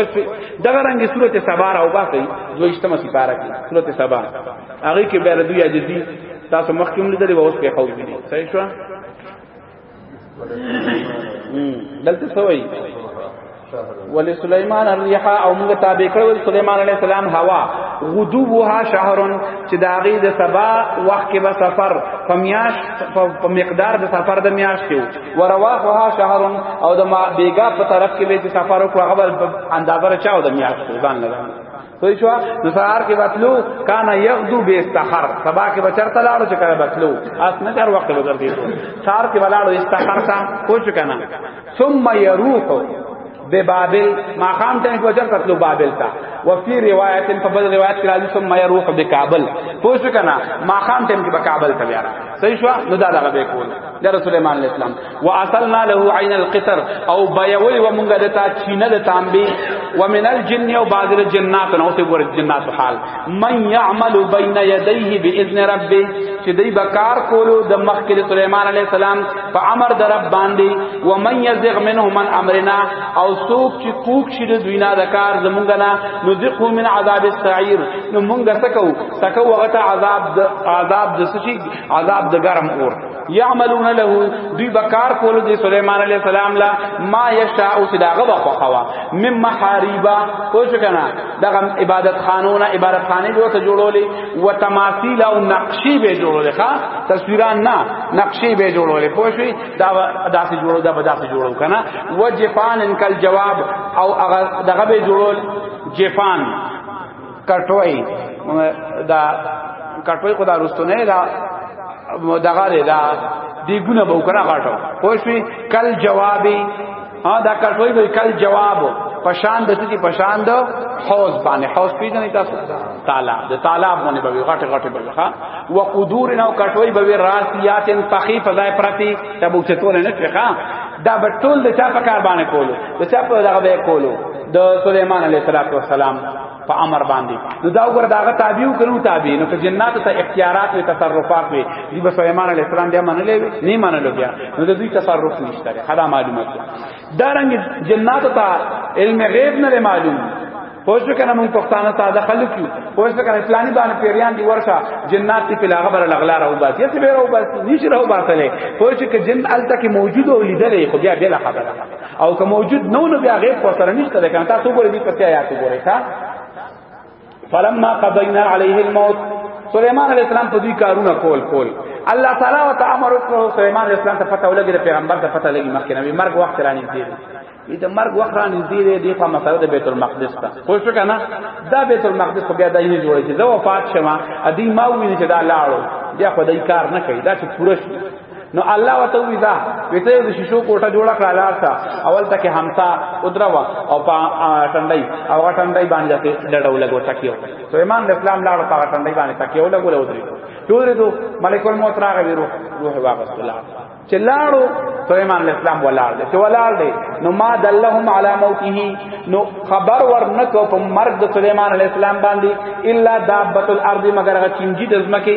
دغه رنګ سورته سبار او باقي جو اجتماع سپاره کې سورته سبار هغه کې بل دوی اجزي تاسو مخکې هم لیدلې و اوس په خو دي صحیح شو دلته سوي ولې سليمان الريح او موږ تابع کړو سليمان عليه السلام هوا غدوها شهر چې دا غي د سبا وخت کې به سفر فمیاش په مقدار د سفر د میاش کې ورواحها شهر او د ما بیګا په طرف کې به سفر وکړو هغه اندازه چاو د میاش ځان لګا کوئی شو نو سهار کې بتلو کان یغدو بیستخر سبا کې بچر تلاړو چې کړه بتلو اس نه چر وخت بدل دی سهار کې ولاړو استخر تا کوچ کنا ثم یروح ببابل ما خام ته کو چر تلو بابل تا وفي روایت په بدل روایت کې راځي ثم یروح بکابل کوچ کنا ما خام ته کې بکابل ته بیا صحیح شو نو دا دغه به کول یا رسول الله اسلام واصلنا له عین القطر او بیوی و مونږه د تا چینه د تانبی ومن الجن او بعض الجنات نو ته ور جنات حال من يعمل بين يديه باذن ربه چې دی بکار کولو د مخ کې سليمان عليه السلام په امر در رب باندې ومن يزغ منه من امرنا او سوق چې کوک شي د دوینا د کار زمونږه نه نذقو من عذاب السعير نو مونږه سکو سکو وغته عذاب د عذاب د سچي عذاب د ګرم اور یعملون له دوی بکار کول دی سليمان عليه السلام لا ما یشاء او صداغه بخوا مم محاریبا او څنګه دغه عبادت خانونه عبادت خانه جو ته جوړولې و تماثيل او نقشي به جوړولې ښا تصویران نه نقشي به جوړولې پوښي دا داسې جوړو دا بداسې جوړو کنه وجفان انکل جواب او دغه به جوړول جفان کټوي دا کټوي خدا رستو نه دا دغه دی دا دیګونه به وکړه غاټو خو شي کل جوابي ها دا کټوي به کل جواب پشان د دې پشان د حوض باندې حوض پیژنې تاسو تعالی د تعالی باندې به غټه غټه به ښا و قدور نو کټوي به راسياتن پخي فضای پرتی تبوک ته تول نه ښا دا به ټول د چا په کار باندې کولو د چا په دغه به کولو د سليمان عليه السلام په امر باندې نو دا وګوره داغه تابع کړو تابع نو که جنات ته اختیارات او تصرفات وي دی به سليمان عليه السلام بیا منلې نه منلو بیا نو د دوی تصرف نشته خدا معلومات دا رنګ جنات ته علم غیب نه معلوم پوښ کنه مونږ پښتانه ساده خلک یو پوښ کنه اسلامي باندې پیریان دی ورشه جنات په لاغه بر لغلا راو باسي یته به راو باسي نشي راو باسلې پوښ ک جن الته کې موجود او لیدلې خو بیا بل خبره او که موجود نو نو بیا غیب کو سره نشته ده کنه تاسو ګورئ دې پته آیات ګورئ ښا فلما قضینا علیه الموت سليمان عليه السلام په دې کارونه کول کول الله تعالی او تعامل وکړو سليمان عليه السلام ته پته ولګی پیغمبر ته پته لګی مخکې نبی مرګ وخت رانی دی دې مرګ وخت رانی دی دې په مسله د بیت المقدس ته خو شو کنه دا بیت المقدس په بیا د یې جوړې چې دا وفات شمه ادي ما ویني چې دا لاړو بیا خدای کار نه کوي دا چې پوره نو الله وته وی دا وته د شیشو کوټه جوړه کړه لار تا اول تک همتا ودروا او پا ټندای او ټندای باندې ته ډډو لګو تکیو سو ایمان د اسلام لاړ پا ټندای باندې تکیو لګو لو درې ټول دې ملک الموت راغی روح روح واپس لاړ چې لاړو تو ایمان اسلام ولال دې چې ولال دې نو ما دلهم علی موته نو خبر ورنکو په مرګ د سليمان علی السلام باندې الا دابت الارض مگر غچنجي د زمکه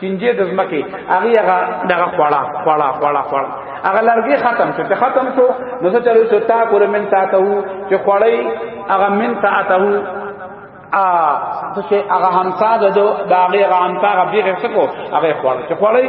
چنجه د زمکه هغه هغه دغه خړه خړه خړه خړه هغه لرګي ختم شو ته ختم شو نو څه چلو شو تا کول من تا ته چې خړی هغه من تا ته ا څه چې هغه همسا ده دو دا هغه هغه همسا هغه بیغه څه کو هغه خړ چې خړی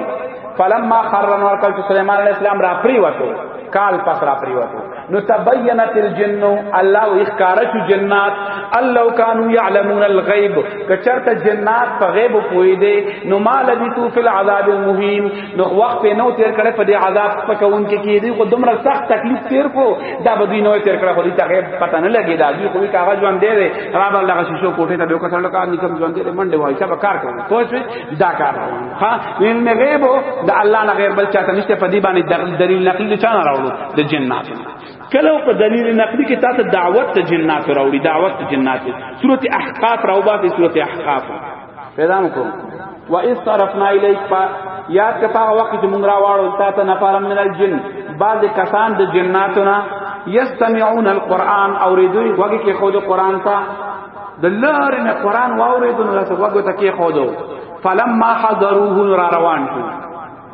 فلما خرن ورکل چې سليمان عليه السلام را پری وته کال پس را پری وته نو تبینت الجن الله اخکارش جنات الله کانوا یعلمون الغیب کچرته جنات په غیب پوی دی نو مال دی تو فی العذاب المهین نو وخت نو تیر کړه په دې عذاب پکون کې کې دی خو دومره سخت تکلیف تیر کو دا به دی نو تیر کړه خو دې ته غیب پته نه لګی دا دی خو کاغذ ژوند دی دی را بل دغه شیشو کوټه ته به کتل کا نکم ژوند دی منډه وای چې کار کوي پوه دا کار ها وین مې غیب دا الله نه غیر بل چاته نشته په دې باندې دلیل نقلی چا نه راوړو د جنات کله په دلیل نقلی کې تاسو دعوت ته جنات راوړي دعوت ته جنات سورۃ احقاف راوباسي سورۃ احقاف پیدا مکو و اذ صرفنا الیک فا یاد کا پاغه وخت چې مونږ راوړل تا ته نفر من الجن بعض کسان د جناتنا یستمعون القرآن اوریدوی وګه کې خود قرآن تا د لارې نه قرآن واوریدو نو تاسو وګه ته کې خودو فلما حضروه را روان شو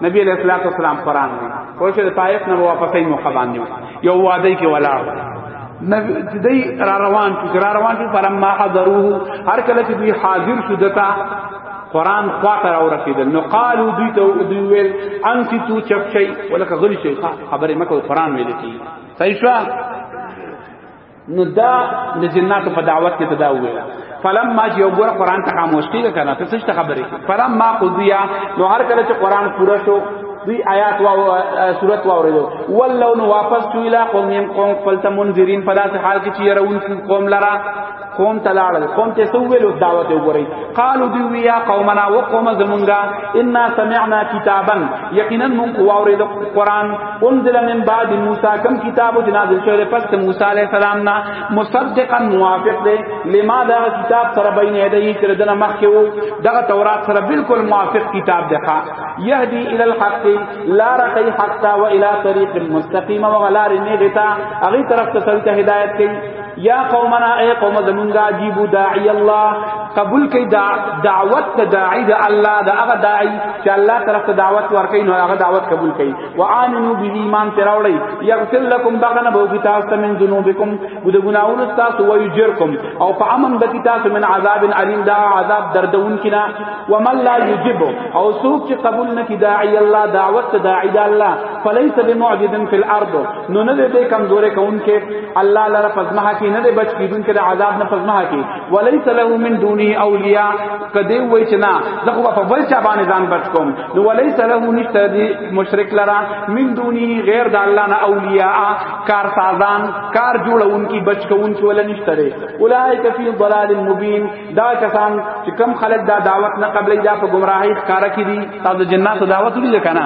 نبی علیہ الصلوۃ والسلام قران دی کوم چې طائف نه واپسې موقع باندې یو وعده کې ولاړ نبی دې را روان چې را روان چې فلما حضروه هر کله چې دوی حاضر شو دتا قران خواته را ورسیدل نو قالو دوی ته دوی ویل انت تو چپ شي ولکه غلی شي خبره مکه قران ویل کی صحیح شو نو دا د جناتو په دعوت کې تدا ویل فلما چې یو ګور قران ته خاموش کیږي کنه ته څه خبرې فلما قضیا نو هر کله چې قران پوره شو دوی آیات وا صورت وا ورېدو ولو نو واپس شو اله قوم يم قوم فلت منذرین په داسې حال کې چې يرون قوم لرا قوم تلاړل قوم ته سو ویلو دعوت وګورئ قالو دی ویا قومنا وقوم زمونږه ان سمعنا کتابا یقینا مونږ واورید قران انزل من بعد موسی کم کتاب چې نازل شوی دی پس موسی علی السلام نا مصدقا موافق دی لما دا کتاب سره بین یدی چې دنه مخ کې وو دا تورات سره بالکل موافق کتاب دی ښا یهدی الی الحق لا رقی حق تا و الی طریق مستقیم و غلار نه دیتا هغه طرف ته هدایت کوي یا قومنا اے قوم زمونږه عجیب داعی الله قبول کئ دا دعوت ته داعی د الله دا هغه داعی چې الله طرف ته دعوت ورکړي نو هغه دعوت قبول کئ وامنو به ایمان تراوړی یغفر لكم بغنا بو کی تاسو ته من ذنوبکم د ګناونو تاسو و یجرکم او په امن بکی تاسو من عذاب علیم دا عذاب دردون کنا ومن لا یجب او سوق چې قبول نکي داعی الله دعوت ته داعی د الله فلیس بمعجز فی الارض نو نه دې کمزورې کون کې الله لره پزما کې نه دې بچ کیدون کې عذاب نه پزما کې وليس له من دوني اولیاء کدی وای چې نه زه خو په بل چا باندې ځان بچ کوم نو وليس له نشته دې مشرک لره من دوني غیر د الله نه اولیاء کار سازان کار جوړون کې بچ کون کې ولا نشته دې اولایک فی ضلال مبین دا کسان چې کم خلک دا دعوت نه قبلې دا په گمراهی ښکارا کې دي تاسو جنات دعوت لري کنه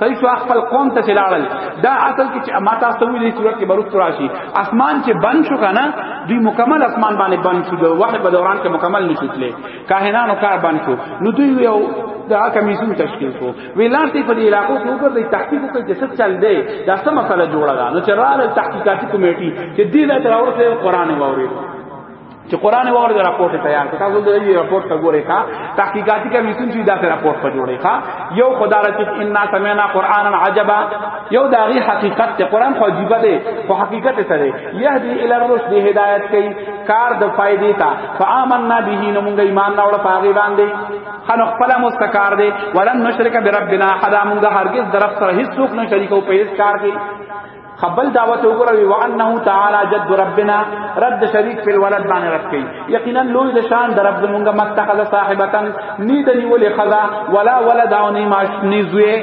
صحیح شو خپل قوم ته لاړل دا اصل کې چې ما تاسو ویلي صورت کې برو تراشي اسمان چې بند شو کنه دوی مکمل اسمان باندې بند شو د وخت په دوران کې مکمل نشو تللی کاهنانو کار بند شو نو دوی یو دا کمیسون تشکیل کو ویلارتی پر علاقو کې وګر دی تحقیق کوي چې څه چل دی دا څه مسله جوړه ده نو چې رااله تحقیقاتي کمیټي چې دې لا تر اورته قران ووري چې قران وغوړي د راپورټ تیار کړه تاسو د دې راپورټ ته ګورئ ښا تحقیقاتي کمیسیون چې دا ته راپورټ په جوړي ښا یو خدای راځي ان سمعنا قرانا عجبا یو دا غي حقیقت ته قران خو عجیب دی خو حقیقت سره یهدی الی الرشد هدایت کوي کار د فائدې تا فآمنا به نو موږ ایمان نه وړ پاغي باندې خنو خپل مستقار دی ولن نشرک بربنا حدا موږ هرگز درف سره هیڅ څوک نه شریکو په هیڅ کار کې خبل دعوت وګروي وانه تعالی جد ربنا رد شریک په ولد باندې رد کړي یقینا لوی د شان در رب زمونږ متخذ صاحبتن نی د نیولې خدا ولا ولد او نی ماش نی زوی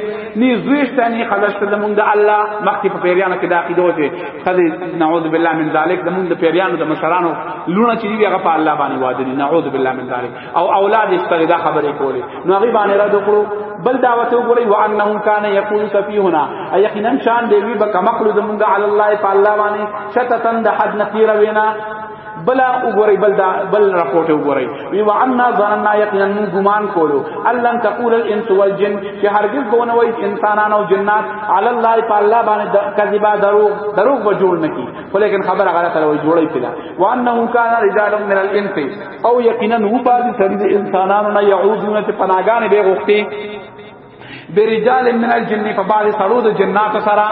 نی زوی شتنی خدا شته زمونږ الله مخکې په پیریانو کې داخې دوته خدای نعوذ بالله من ذلک زمونږ د پیریانو د مشرانو لونه چې دی هغه په الله باندې وادي نعوذ بالله من ذلک او اولاد استغی دا خبرې کولې نو هغه باندې را دکړو بل دعوت وګوري وانهم کان یقول سفیهنا یقینا شان دی وی بک مخلو زمونږ علی الله تعالی باندې شتتن د حد نفیر وینا بل وګوري بل دا بل رپورټ وګوري وی وعنا ظننا یقینا من ګمان کولو الان تقول الانس والجن چې هرگز بونه وای انسانان او جنات علی الله تعالی باندې کذبا دروغ دروغ وجول نکی ولیکن خبر غلط لوي جوړی پیدا وانه کان رجال من الانس او یقینا هو بعضی سړي د انسانانو نه يعودونه چې پناګانې به غوښتي برجال من الجن په بعض سړو د جنات سره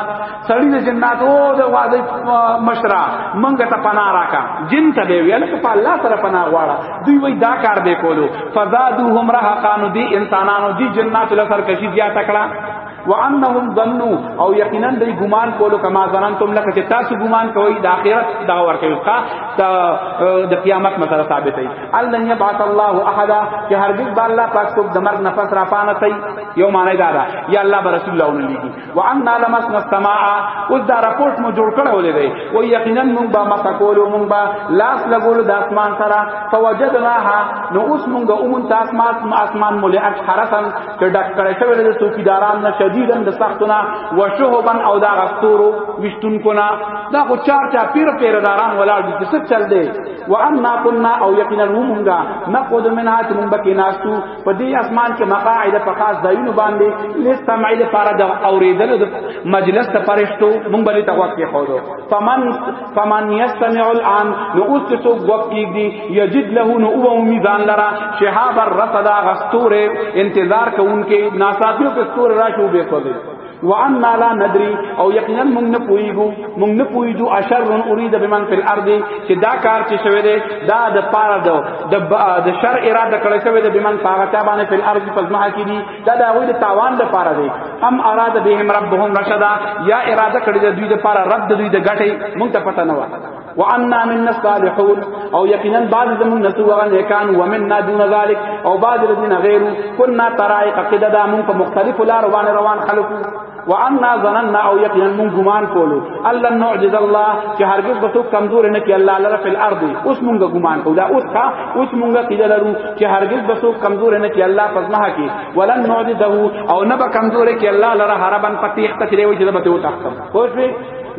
سړی د جنات او د واده مشرا منګ ته پنا راکا جن ته دی ویل په الله سره پنا غواړه دوی وای دا کار به کولو فزادوهم رهقان دی انسانانو دی جنات لسر کشی زیات کړه وانهم ظنوا او یقینا دوی ګمان کولو کما ظننتم لکه چې تاسو ګمان کوئ د اخرت دا ورکوي کا د قیامت مسله ثابت دی الله یبعث الله احد چې هرګز با الله پاک څوک د مرګ نفس را پانه تي یو معنی دا ده یا الله بر رسول الله ولېږي وان لمسنا السماء او دا رپورټ مو جوړ کړو لري او یقینا مونږ با مسا کولو مونږ با لاس لګول د اسمان سره فوجدناها نو اوس مونږ اومن تاسمات اسمان مولئ حرسن چې ډک کړی شوی د څوکیداران نه شدیدن د سختونه و شهبن او دا غستورو وشتون کنا دا خو چار چا پیر پیر داران ولاړ دي څه چل دی و انا كنا او یقینا موږ نقود منها چې موږ بکې ناستو په دې اسمان کې مقاعد په خاص ځایونو باندې لستمع لپاره د اوریدل د مجلس ته پرشتو موږ بلې تغوت کې خو فمن فمن یستمع الان نو اوس چې څوک وب کیږي یجد له نو او میزان لرا شهاب الرصد غستور انتظار کوونکې ناصابیو کې ستور راشو به کوي وان لا ندري او یقینا موږ نه پویګو موږ نه پویجو اشر اريد بمن في الارض چې دا کار چې شوی دی دا د پاره د د شر اراده کړی شوی دی بمن پاغه باندې په الارض پزما کې دي دا د هغوی د تاوان د پاره دی ام اراد بهم ربهم رشدا یا اراده کړی د دوی د پاره رب د دوی د ګټې مونږ ته پته نه و وعنا منا الصالحون او یقینا بعض زمون نسو هغه نیکان ومنا دون ذلك او بعض الذين غيروا كنا طرائق قددا مونږ په مختلفو لارو باندې روان خلکو وعنا ظننا او یقینا من ګمان کولو الله نعجز الله چې هرگز به تو کمزور نه کی الله لره فل ارض اوس مونږه ګمان کو دا اوس کا اوس مونږه کی لرو چې هرگز به تو کمزور نه کی الله پزما کی ولن نعجزه او نه به کمزور کی الله لره هربن پتیخ تکلی وجه به تو تختم خوش وی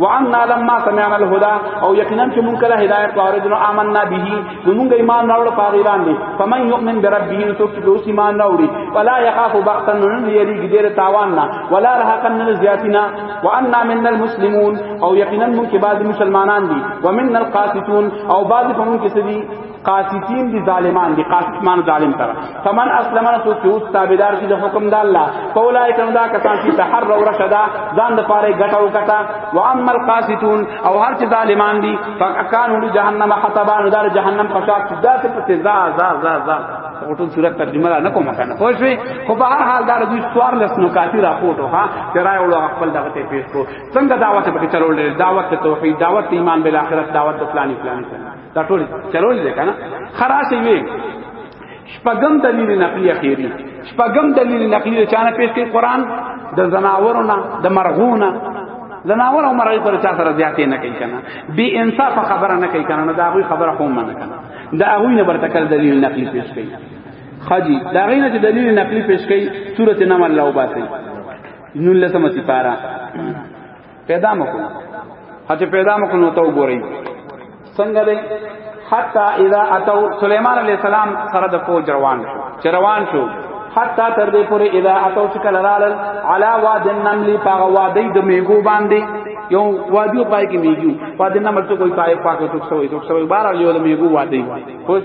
وعنا لما سمعنا الهدى او یقینا چې مونږه هدایت واردنو آمنا به نو موږ ایمان راوړ په هغه باندې فمن یؤمن بربه نو څوک چې اوس ایمان راوړي ولا یخاف بختا نو نه یریږي ډېر تاوان نه ولا رهقا نه زیاتینا وانا من المسلمون او یقینا موږ کې بعض مسلمانان دي ومن القاسطون او بعض موږ کې سدي قاسطین دي ظالمان دي قاسط مان ظالم تر فمن اسلم نو چې اوس تابعدار شي د حکم د الله فولای کوم دا کسان چې تحر او رشدا ځان د پاره غټه او کټه و اما القاسطون او هر چې ظالمان دي فکانو جهنم حطبا نو دار جهنم پښاک دا څه پته زا زا زا زا ټول صورت ترجمه نه کوم کنه خو شوي خو په هر حال دا دوی سوار لس نو کافی راپورټ ها ترای وړو خپل دغه ته پیښ کو څنګه دعوت به چلول دعوت توحید دعوت ایمان بالآخرت دعوت فلانی فلانی دا ټول چلول دي کنه خراس وی شپږم دلیل نقلی اخیری شپږم دلیل نقلی چې چانه پیش کوي قران د زناورونه د مرغونه زناور او مرغی پر چا سره زیاتې نه کوي کنه بی انصاف خبره نه کوي کنه دا غوي خبره خو نه کنه دا غوي نه برته کړ دلیل نقلی پیش کوي خاجی دا غینه چې دلیل نقلی پیش کوي سورته نمل لو باسي نو لسمه سپارا پیدا مکو هڅه پیدا مکو نو ته وګورئ څنګه دی حتا اذا اتو سليمان عليه السلام سره د فوج روان شو چې روان شو حتا تر دې پورې اذا اتو چې کله رالل علا واد النمل پاغه وادي د میګو باندې یو وادیو پای کې میګو وادي نمل ته کوئی پای پاکه څوک سوې څوک سوې بار یو د میګو وادي خو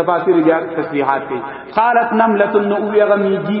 تفاسیر بیا تصریحات کوي قالت نملۃ نو یغمیږي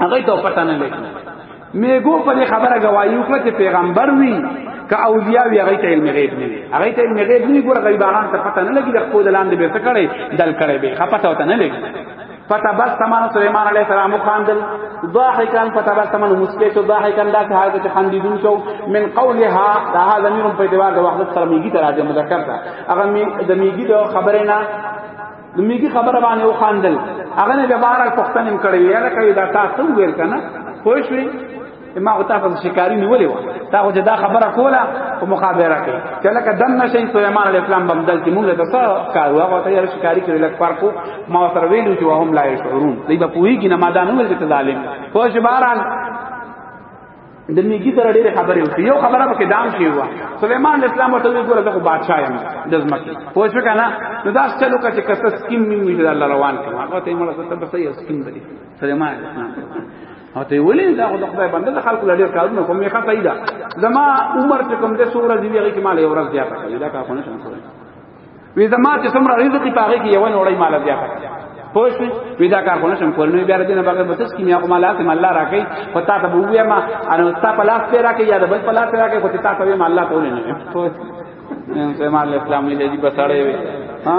هغه ته پته نه لګي میګو په دې خبره گواہی وکړه چې پیغمبر وی که اولیاء وی هغه ته علم غیب نه وی هغه ته علم غیب نه ګور غیبانان ته پته نه لګي د خپل لاندې به څه کړي دل کړي به خپته وته نه لګي فتبسم سليمان عليه السلام خاندل ضاحكا فتبسم مسكت ضاحكا دا حالت چې خندیدون شو من قولها دا هذا ميرم په دیوار د وحدت سره میږي تراجه مذکر دا هغه د میږي د خبره نه د میګي خبره باندې وخاندل هغه نه به بهر پښتنه کړی یاره کوي دا تاسو ویل کنه خو شوي ما او تاسو شکاری نیولې و تا خو دا خبره کوله او مخابره کوي چې لکه دم نشي سليمان عليه السلام بمدل کې موږ ته څه کارو هغه ته یې شکاری کړل لکه پر کو ما سره ویلو چې وهم لا شعورون دوی په پوهیږي نه ما دا نه ولې ته ظالم خو شباران د نیکی سره ډېر خبرې وکړي یو خبره به دام شي وا سليمان اسلام ورته وی ګوره زه بادشاہ یم د زمکی پوه شو کنه نو دا څه لوکه چې کته سکیم مين وی د الله روان کړه هغه ته مړه ته بس یې سکیم دی سليمان اسلام او ته ولې دا خو د خدای بنده د خلکو لړ کارونه کوم یې خاطی دا زما عمر چې کوم د سورہ دی هغه کې مال یو ورځ زیاته کړی دا کا خو نه شم وی زما چې څومره رزق په هغه کې یو نوړی مال زیاته پوه شو وی دا کار خو نشم کول نو بیا دینه بغیر بس کی میا کومه لاسه الله راکې خو تا ته وې ما ان تا په لاس پیرا کې یا د بل په لاس پیرا کې خو تا ته وې ما الله کول نه پوه نو سمال اسلامي دې بسړې وي ها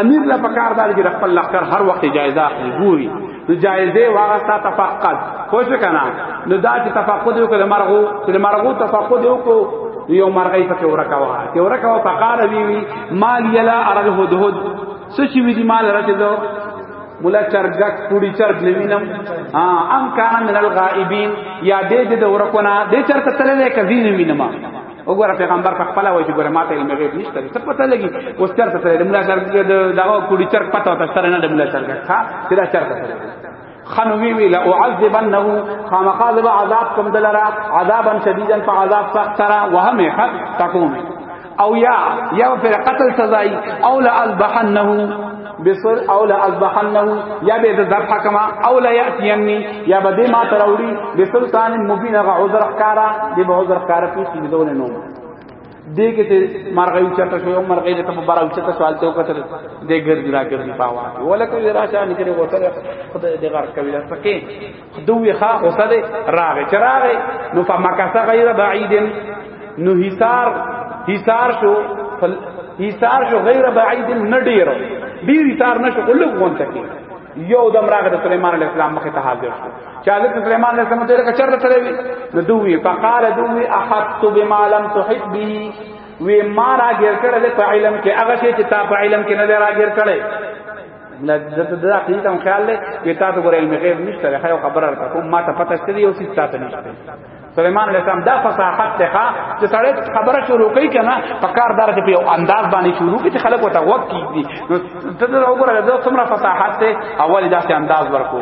امیر لا پکار دار چې خپل لخر هر وخت جایزه اخلي ګوري نو جایزه واغستا تفقد خو څه کنه نو دا چې تفقد یو کله مرغو چې مرغو تفقد یو کو یو مرغی پکې ورکا وها چې ورکا و فقال بی وی مال یلا ار الهدهد سچ وی دی مال راته دو مولا چرګک پوری چرګ نوینم ها ام کان من الغائبین یا دې دې ورکونه دې چرته تللې کزین نوینم وګوره پیغمبر په خپل وایي چې ګوره ماته علم غیب نشته څه پته لګي اوس چرته سره د مولا شرک د دغه کوړي چرک پته وته سره نه د مولا شرک ښا چې دا چرته سره خنو وی وی لا اعذبنه خامخاذ عذاب کوم دلرا عذابا شدیدا فعذاب سخت سرا وهم حق تقوم او یا یا پر قتل سزای او لا اذبحنه بسر او لا اذبحنه یا به د ذبح کما او لا یاتینی یا به دې ما تراوړي بسلطان مبین غ عذر کارا دې به عذر کارا په سینې دول نه دې کې ته مرغې چټه شو یو مرغې ته په بارا چټه سوال ته وکړ دې ګرځي را ګرځي پاوا ولکه راشه نکره وته خدای دې غر کوي لکه دوی ښا اوسه دی راغی چې راغی نو فمکسه غیر بعیدن نو حصار حصار شو حصار شو غیر بعید نه ډیر ډیر حصار نشو کله غونته کې یو دم راغله سليمان عليه السلام مخه ته حاضر شو چې حضرت سليمان عليه السلام ته چرته تللی وي نو دوی فقال دوی احط بما لم تحط به وی ما راګر کړل په علم کې هغه چې تا په علم کې نه راګر کړل نه دته د عقیده تم خیال لې چې تاسو ګور علم غیب نشته له یو خبره راته کوم ما ته پته شته یو څه تاسو نشته سليمان عليه السلام دا فصاحت ته چې سړی خبره شروع کوي کنه په کار دار کې یو انداز باندې شروع کوي چې خلک وته وخت کیږي نو ته دا وګوره دا څومره فصاحت ته اول دا څه انداز ورکو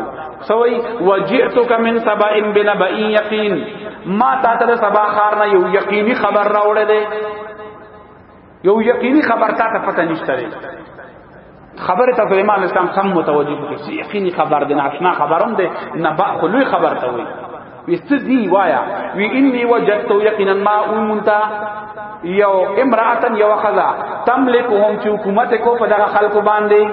سوئی وجئتک من سبا بنبأ یقین ما تا ته سبا خار نه یو یقیني خبر راوړل یو یقیني خبر تا ته پته نشته دی خبر ته کوم امام اسلام سم متوجه کړي یقیني خبر دی ناشنا خبرم دی نه با خلوی خبر ته وي وستدی وایا وی انی وجدت یقینا ما امنتا یو امراتن یو خذا تملکهم چې حکومت کو په دغه خلکو باندې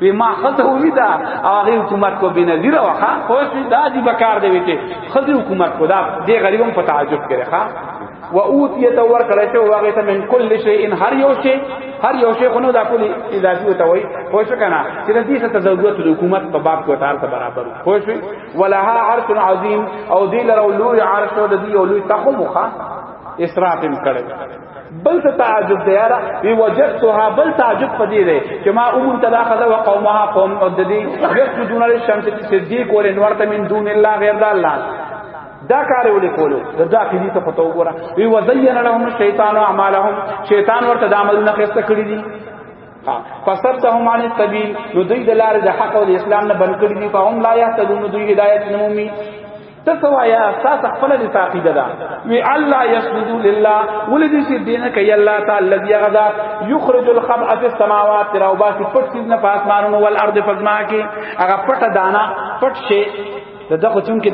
وی ما خته وی دا هغه حکومت کو بنا دی راخه خو شي دا دی بکار دی چې خزي حکومت کو دا دی غریبم په تعجب کړي ښا و اوتیت ور کړه چې واغه ته من کل شی ان هر یو شی هر یو شی خونو دا کولی اضافي وته وای خو شو کنه چې د دې څخه ضرورت د حکومت په باب کو تعال ته برابر خو شو ولها عرش عظیم او دی لرو لوی عرش او د دې لوی تخمخه اسراف کړي بل څه تعجب دی یاره وی وجدتها بل تعجب پدې دی چې ما امون تدا خذ او قومها قوم او د دې یسجدون للشمس چې سجدي کول انورته من دون الله غیر د الله دا کار ولې کولو دا داخلي ته پتو وره وی وزین لهم الشیطان اعمالهم شیطان ورته د عملونه خسته کړی دي فصدهم عن السبيل نو دوی د لارې د حق او د اسلام نه بن کړی دي فهم لا يهتدون دوی هدایت نه مومي تسوا یا ساس خپل دي تعقیده دا وی الله یسجد لله ولدی چې دینه کوي الله تعالی الذي غدا یخرج الخبء فی السماوات را وباسی پټ چیز نه پاسمانونو والارض فزما کې هغه پټ دانا پټ شي د دغه چون کې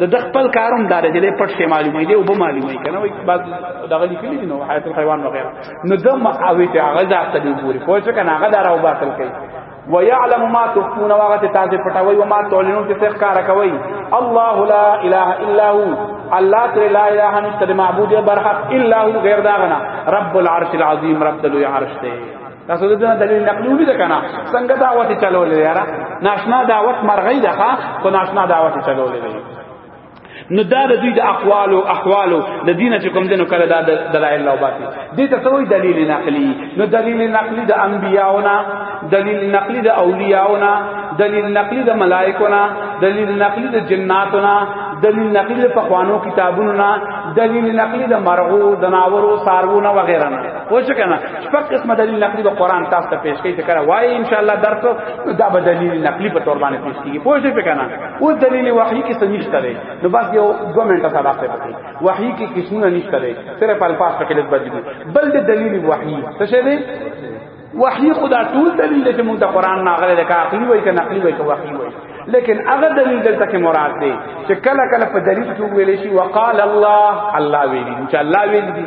د د خپل کاروم دار دی پټ شي معلومه دی او به معلومه کنه وای بعد دغه لیکلی دی نو حیات الحیوان وغیرہ نو دم اوی ته هغه ذات دی ګوري پوه شو کنه هغه دار او باطل کوي ويعلم ما تخفون وغت تاسو پټوي او ما تعلنون چې څه کار کوي الله لا اله الا هو الله تر لا اله نشته معبود برحق الا هو غیر داغنا رب العرش العظیم رب دلوی عرش ته تاسو د دې دلیل نقلی ولې کنه څنګه دعوت چلولې یاره ناشنا دعوت مرغی ده خو ناشنا دعوت چلولې نو دا د دوی د اقوال او احوال د دین چې کوم دنو کړه دا دلایل او باطل دې ته سوې دلیل نقلی نو دلیل نقلی د انبیاونا دلیل نقلی د اولیاونا دلیل نقلی د ملائکونا دلیل نقلی د جناتونا دلیل نقلی د پخوانو کتابونو نه دلیل نقلی د مرغو د ناورو سارونو وغیرہ نه پوه شو کنه شپږ قسمه دلیل نقلی د قران تاسو ته پیش کړي ته کړه وای ان شاء الله درس دا به دلیل نقلی په تور باندې پیش کیږي پوه شو کنه اوس دلیل وحی کې څه نشته لري نو بس یو دو منټه صلاح ته پکې وحی کې قسمونه نشته لري تر په الفاظ پکې لږ بدلی بل د دلیل وحی څه شه دی وحی خدا ټول دلیل چې موږ د قران نه غلې د عقلی وای کنه عقلی وای که وحی وای لیکن هغه دلیل دلته کې مراد دی چې کله کله په دلیل کې ویل شي وقال الله الله ویلی چې الله ویلی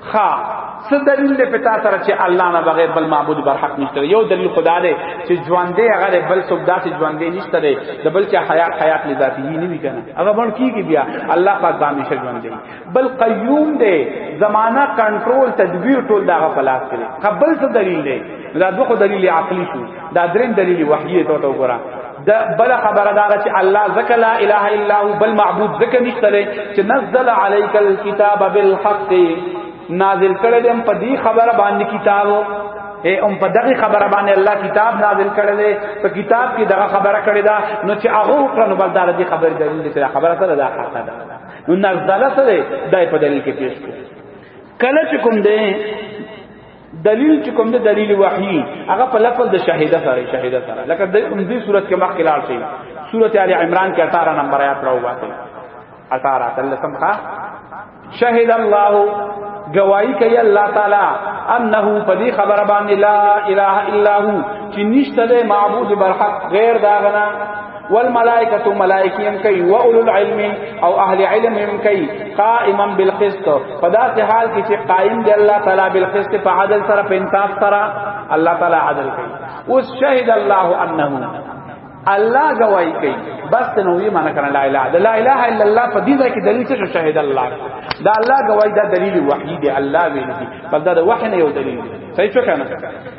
خا څه دلیل دی په تاسو سره چې الله نه بغیر بل معبود بر حق نشته یو دلیل خدا دی چې ژوند دی هغه بل څوک داسې ژوند دی نشته دی د بل چې حیات حیات لذاتی نه وی کنه هغه باندې کیږي بیا الله پاک باندې شه ژوند دی بل قیوم دی زمانہ کنټرول تدبیر ټول دا غفلات کړي قبل څه دلیل دی دا دوه دلیل عقلی شو دا دریم دلیل وحی ته وګورئ دا بل خبره دا چې الله زکه لا اله الا هو بل معبود زکه نشته چې نزل عليك الكتاب بالحق نازل کړه دې په دې خبره باندې کتابو اے ام په دغه خبره باندې الله کتاب نازل کړی دی په کتاب کې دغه خبره کړی دا نو چې هغه کړنو بل دار دي خبر دی چې خبره سره دا حق ده نو نزله سره دای په دلیل کې پیش کړ کله چې کوم دی دلیل چې کوم د دلیل وحی هغه په لفظ د شهیده سره شهیده سره لکه د دې صورت کې مخکې لاړ شي سورته ال عمران کې 18 نمبر آیات راو واسي 18 تلسم ښا شهید الله گواہی کوي الله تعالی انه پدی خبر باندې لا اله الا هو چې نشته معبود برحق غیر داغنا والملائکه ملائکه هم کوي او اولو العلم او اهل علم هم کوي قائما بالقسط فدا سے حال کی چې قائم دی الله تعالی بالقسط په عدل سره په انصاف سره الله تعالی عدل کوي اوس شهد الله انه الله گواہی کوي بس نو یې معنی کنه لا اله لا اله الا الله په دې ځای کې دلیل څه شاهد الله دا الله گواہی دا دلیل وحی دی الله ویل دي بس دا وحی نه یو دلیل صحیح څه کنه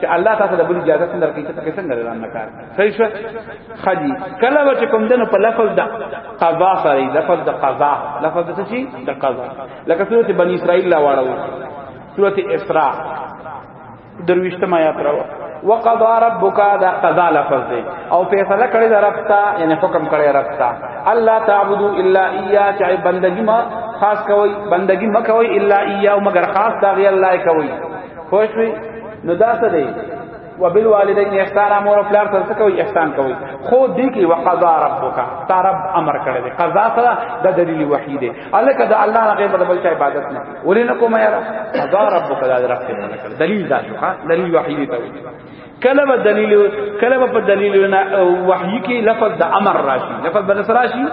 چې الله تاسو له بل اجازه څنګه درکې چې پکې څنګه روان نه کار صحیح شو خدي کله به چې کوم دنه په لفظ د قضا سره لفظ د قضا لفظ د څه د قضا لکه سورته بنی اسرائیل لا واړو سورته اسراء درويشتم آیات راو وقضى ربك دا قضا لفظ دی او فیصله کړی دا رب تا یعنی حکم کړی رب تا الله تعبدو الا اياه چې بندگی ما خاص کوي بندگی ما کوي الا اياه مگر خاص دا غي الله کوي خوشوي نو دا څه دی وبالوالدین احسان امر او پلار سره کوي احسان کوي خو دې کې وقضا ربک ترب امر کړی دی قضا سره د دلیل وحی دی الکه د الله نه غیر بل چا عبادت نه ولینه کوم یا قضا ربک دا رب دلیل دا شو دلیل وحی دی کله به دلیل کله به په دلیل نه وحی کې لفظ د امر راشي لفظ بل سره راشي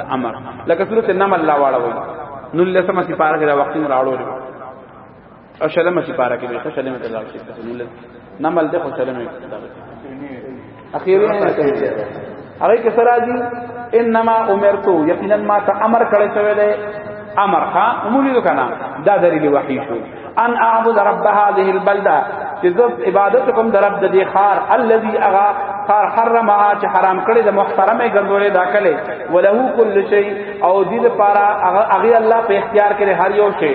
د امر لکه سورته نمل لا واړه وي نو لسمه سپاره کې دا وخت راوړو او شلمه سپاره کې ته شلمه ته لاړ شي نه مل ته شلمه اخیری نه کوي هغه کې سره دي انما امرت یقینا ما ته امر کړی شوی دی امر ها عمولی دو کنه دا دلیل وحی شو ان اعبد رب هذه البلده چې زه عبادت کوم در رب د دې خار الذي اغا خار حرمها چې حرام کړی د محترمه ګرځولې داخله وله کل شی او دې لپاره هغه الله په اختیار کې هر یو شی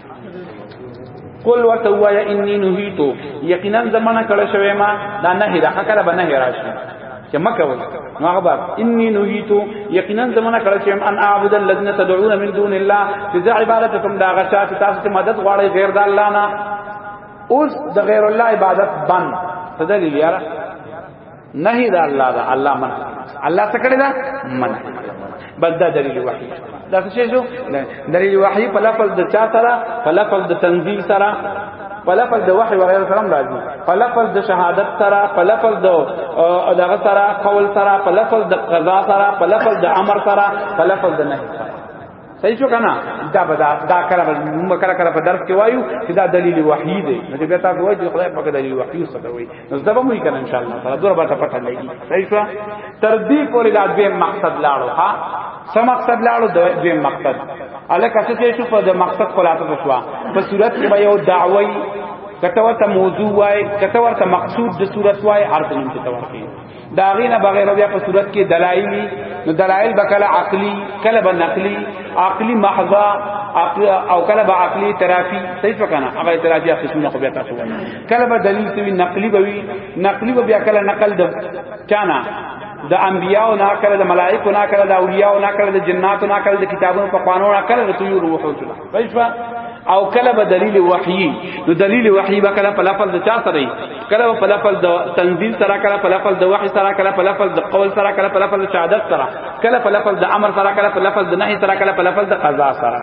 قل ورته وایا انی نهیتو یقینا زمانہ کړه شوی ما دا نه هدا کله به نه راشي چې مکه وای نو هغه باب انی نهیتو یقینا زمانہ کړه شوی ان اعبد الذین تدعون من دون الله چې عبادت کوم دا غچا چې تاسو ته مدد غواړي غیر د الله نه اوس د غیر الله عبادت بند څه دلیل یاره نهي دا الله دا الله من الله څه کړی دا من بس دا دلیل وحی دا څه شو دلیل وحی په لفظ د چا سره په لفظ د تنزیل سره په لفظ د وحی وغیرہ سره راځي په لفظ د شهادت سره په لفظ د دغه سره قول سره په لفظ د قضا سره په لفظ د امر سره په لفظ د نهي سره صحیح شو کنه دا بدا دا کړه موږ کړه کړه په درس کې وایو چې دا دلیل وحی دی نو چې بیا تاسو وایي چې خدای پاک دلیل وحی سره وایي نو دا به موږ کنه ان شاء الله تعالی دغه به پټه لګي صحیح شو تر دې پورې دا دوی مقصد لاړو ها سم مقصد لاړو دوی مقصد الکه څه شو په مقصد خلاصه شو په صورت کې به یو دعوی کته ورته موضوع وای کته ورته مقصود د صورت وای هر څه نوم ته ورکی دا غینه بغیر بیا په صورت کې دلایلی نو دلایل بکله عقلی کله به نقلی عقلی محضا او کله به عقلی ترافی صحیح وکنه هغه ترافی قسمونه خو بیا تاسو وایي کله به دلیل سوی نقلی به وی نقلی به بیا کله نقل د چانا د انبیاو نه کړه د ملائکو نه کړه د اولیاو نه کړه د جناتو نه کړه د کتابونو په قانون نه کړه د طیور وحوتو پښوا او کله به دلیل وحی نو دلیل وحی به کله په لفظ د چا سره کله په لفظ د تنزیل سره کله په لفظ د وحی سره کله په لفظ د قول سره کله په لفظ د شهادت سره کله په لفظ د امر سره کله په لفظ د نهی سره کله په لفظ د قضا سره